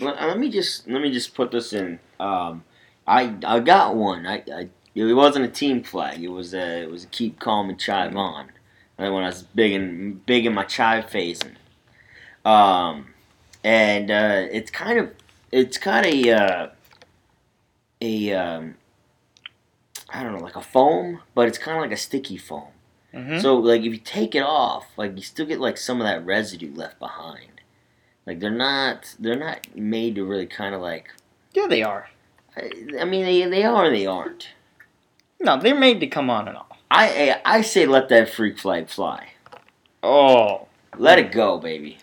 let, let me just let me just put this in. Um, I I got one. I, I it wasn't a team flag. It was a it was a keep calm and chive on. And when I was big and big in my chive phasing. Um, and uh, it's kind of it's kind of a uh, a um, I don't know like a foam, but it's kind of like a sticky foam. hmm So like if you take it off, like you still get like some of that residue left behind. Like they're not they're not made to really kind of like Yeah, they are. I, I mean they they are and they aren't. No, they're made to come on and off. I I, I say let that freak flag fly. Oh. Let it go, baby.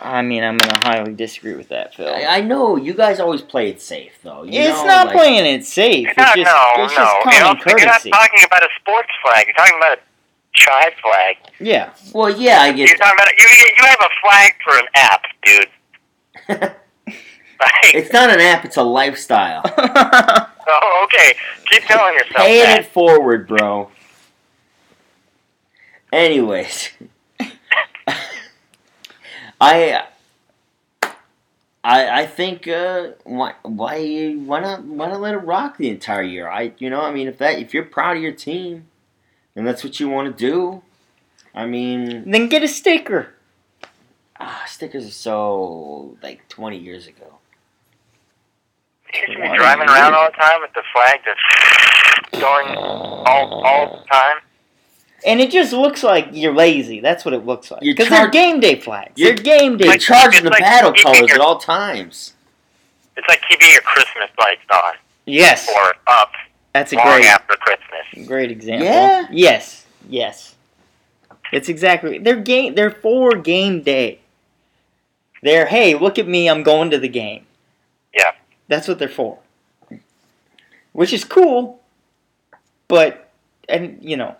I mean, I'm gonna highly disagree with that, Phil. I, I know you guys always play it safe though. You it's know, not like- playing it safe. It's no, just, no, it's no. just common don't, you're not talking about a sports flag. You're talking about a chive flag. Yeah. Well, yeah, I You're get. talking about you. You have a flag for an app, dude. Like, it's not an app; it's a lifestyle. oh, okay. Keep telling yourself Paying that. it forward, bro. Anyways, I, I, I think uh, why, why, why not, why not let it rock the entire year? I, you know, I mean, if that, if you're proud of your team, and that's what you want to do, I mean, then get a sticker. ah, stickers are so like 20 years ago. You should be driving around all the time with the flag just going all all the time. And it just looks like you're lazy. That's what it looks like. You're Because they're game day flags. You're- They're game day. You're Like- charging the like battle keeping colors your- at all times. It's like keeping your Christmas lights on yes. or up That's a long great, after Christmas. great example. Yeah? Yes. Yes. It's exactly. They're game. They're for game day. They're hey, look at me. I'm going to the game. Yeah. That's what they're for. Which is cool, but and you know,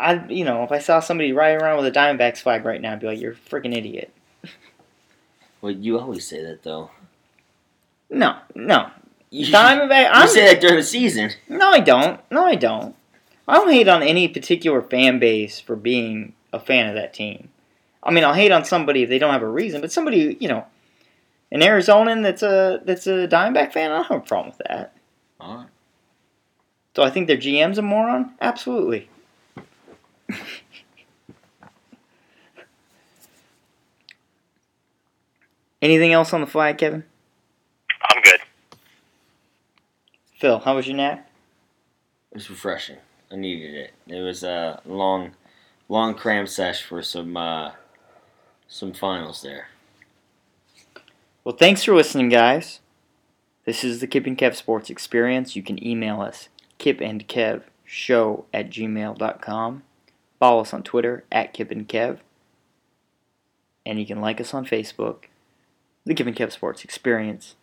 I you know if I saw somebody riding around with a Diamondbacks flag right now, I'd be like, you're a freaking idiot. Well, you always say that though. No, no. You, Diamondback. you I'm, say that during the season. no, I don't. No, I don't. I don't hate on any particular fan base for being a fan of that team. I mean, I'll hate on somebody if they don't have a reason, but somebody, you know, an Arizonan that's a that's a Diamondback fan, I don't have a problem with that. All right. Do I think their GM's a moron? Absolutely. Anything else on the flag, Kevin? I'm good. Phil, how was your nap? It was refreshing. I needed it. It was a long, long cram sesh for some uh, some finals there. Well, thanks for listening, guys. This is the Kip and Kev Sports Experience. You can email us, kipandkevshow at gmail.com. Follow us on Twitter, at Kip and Kev. And you can like us on Facebook, the and Kev Sports Experience.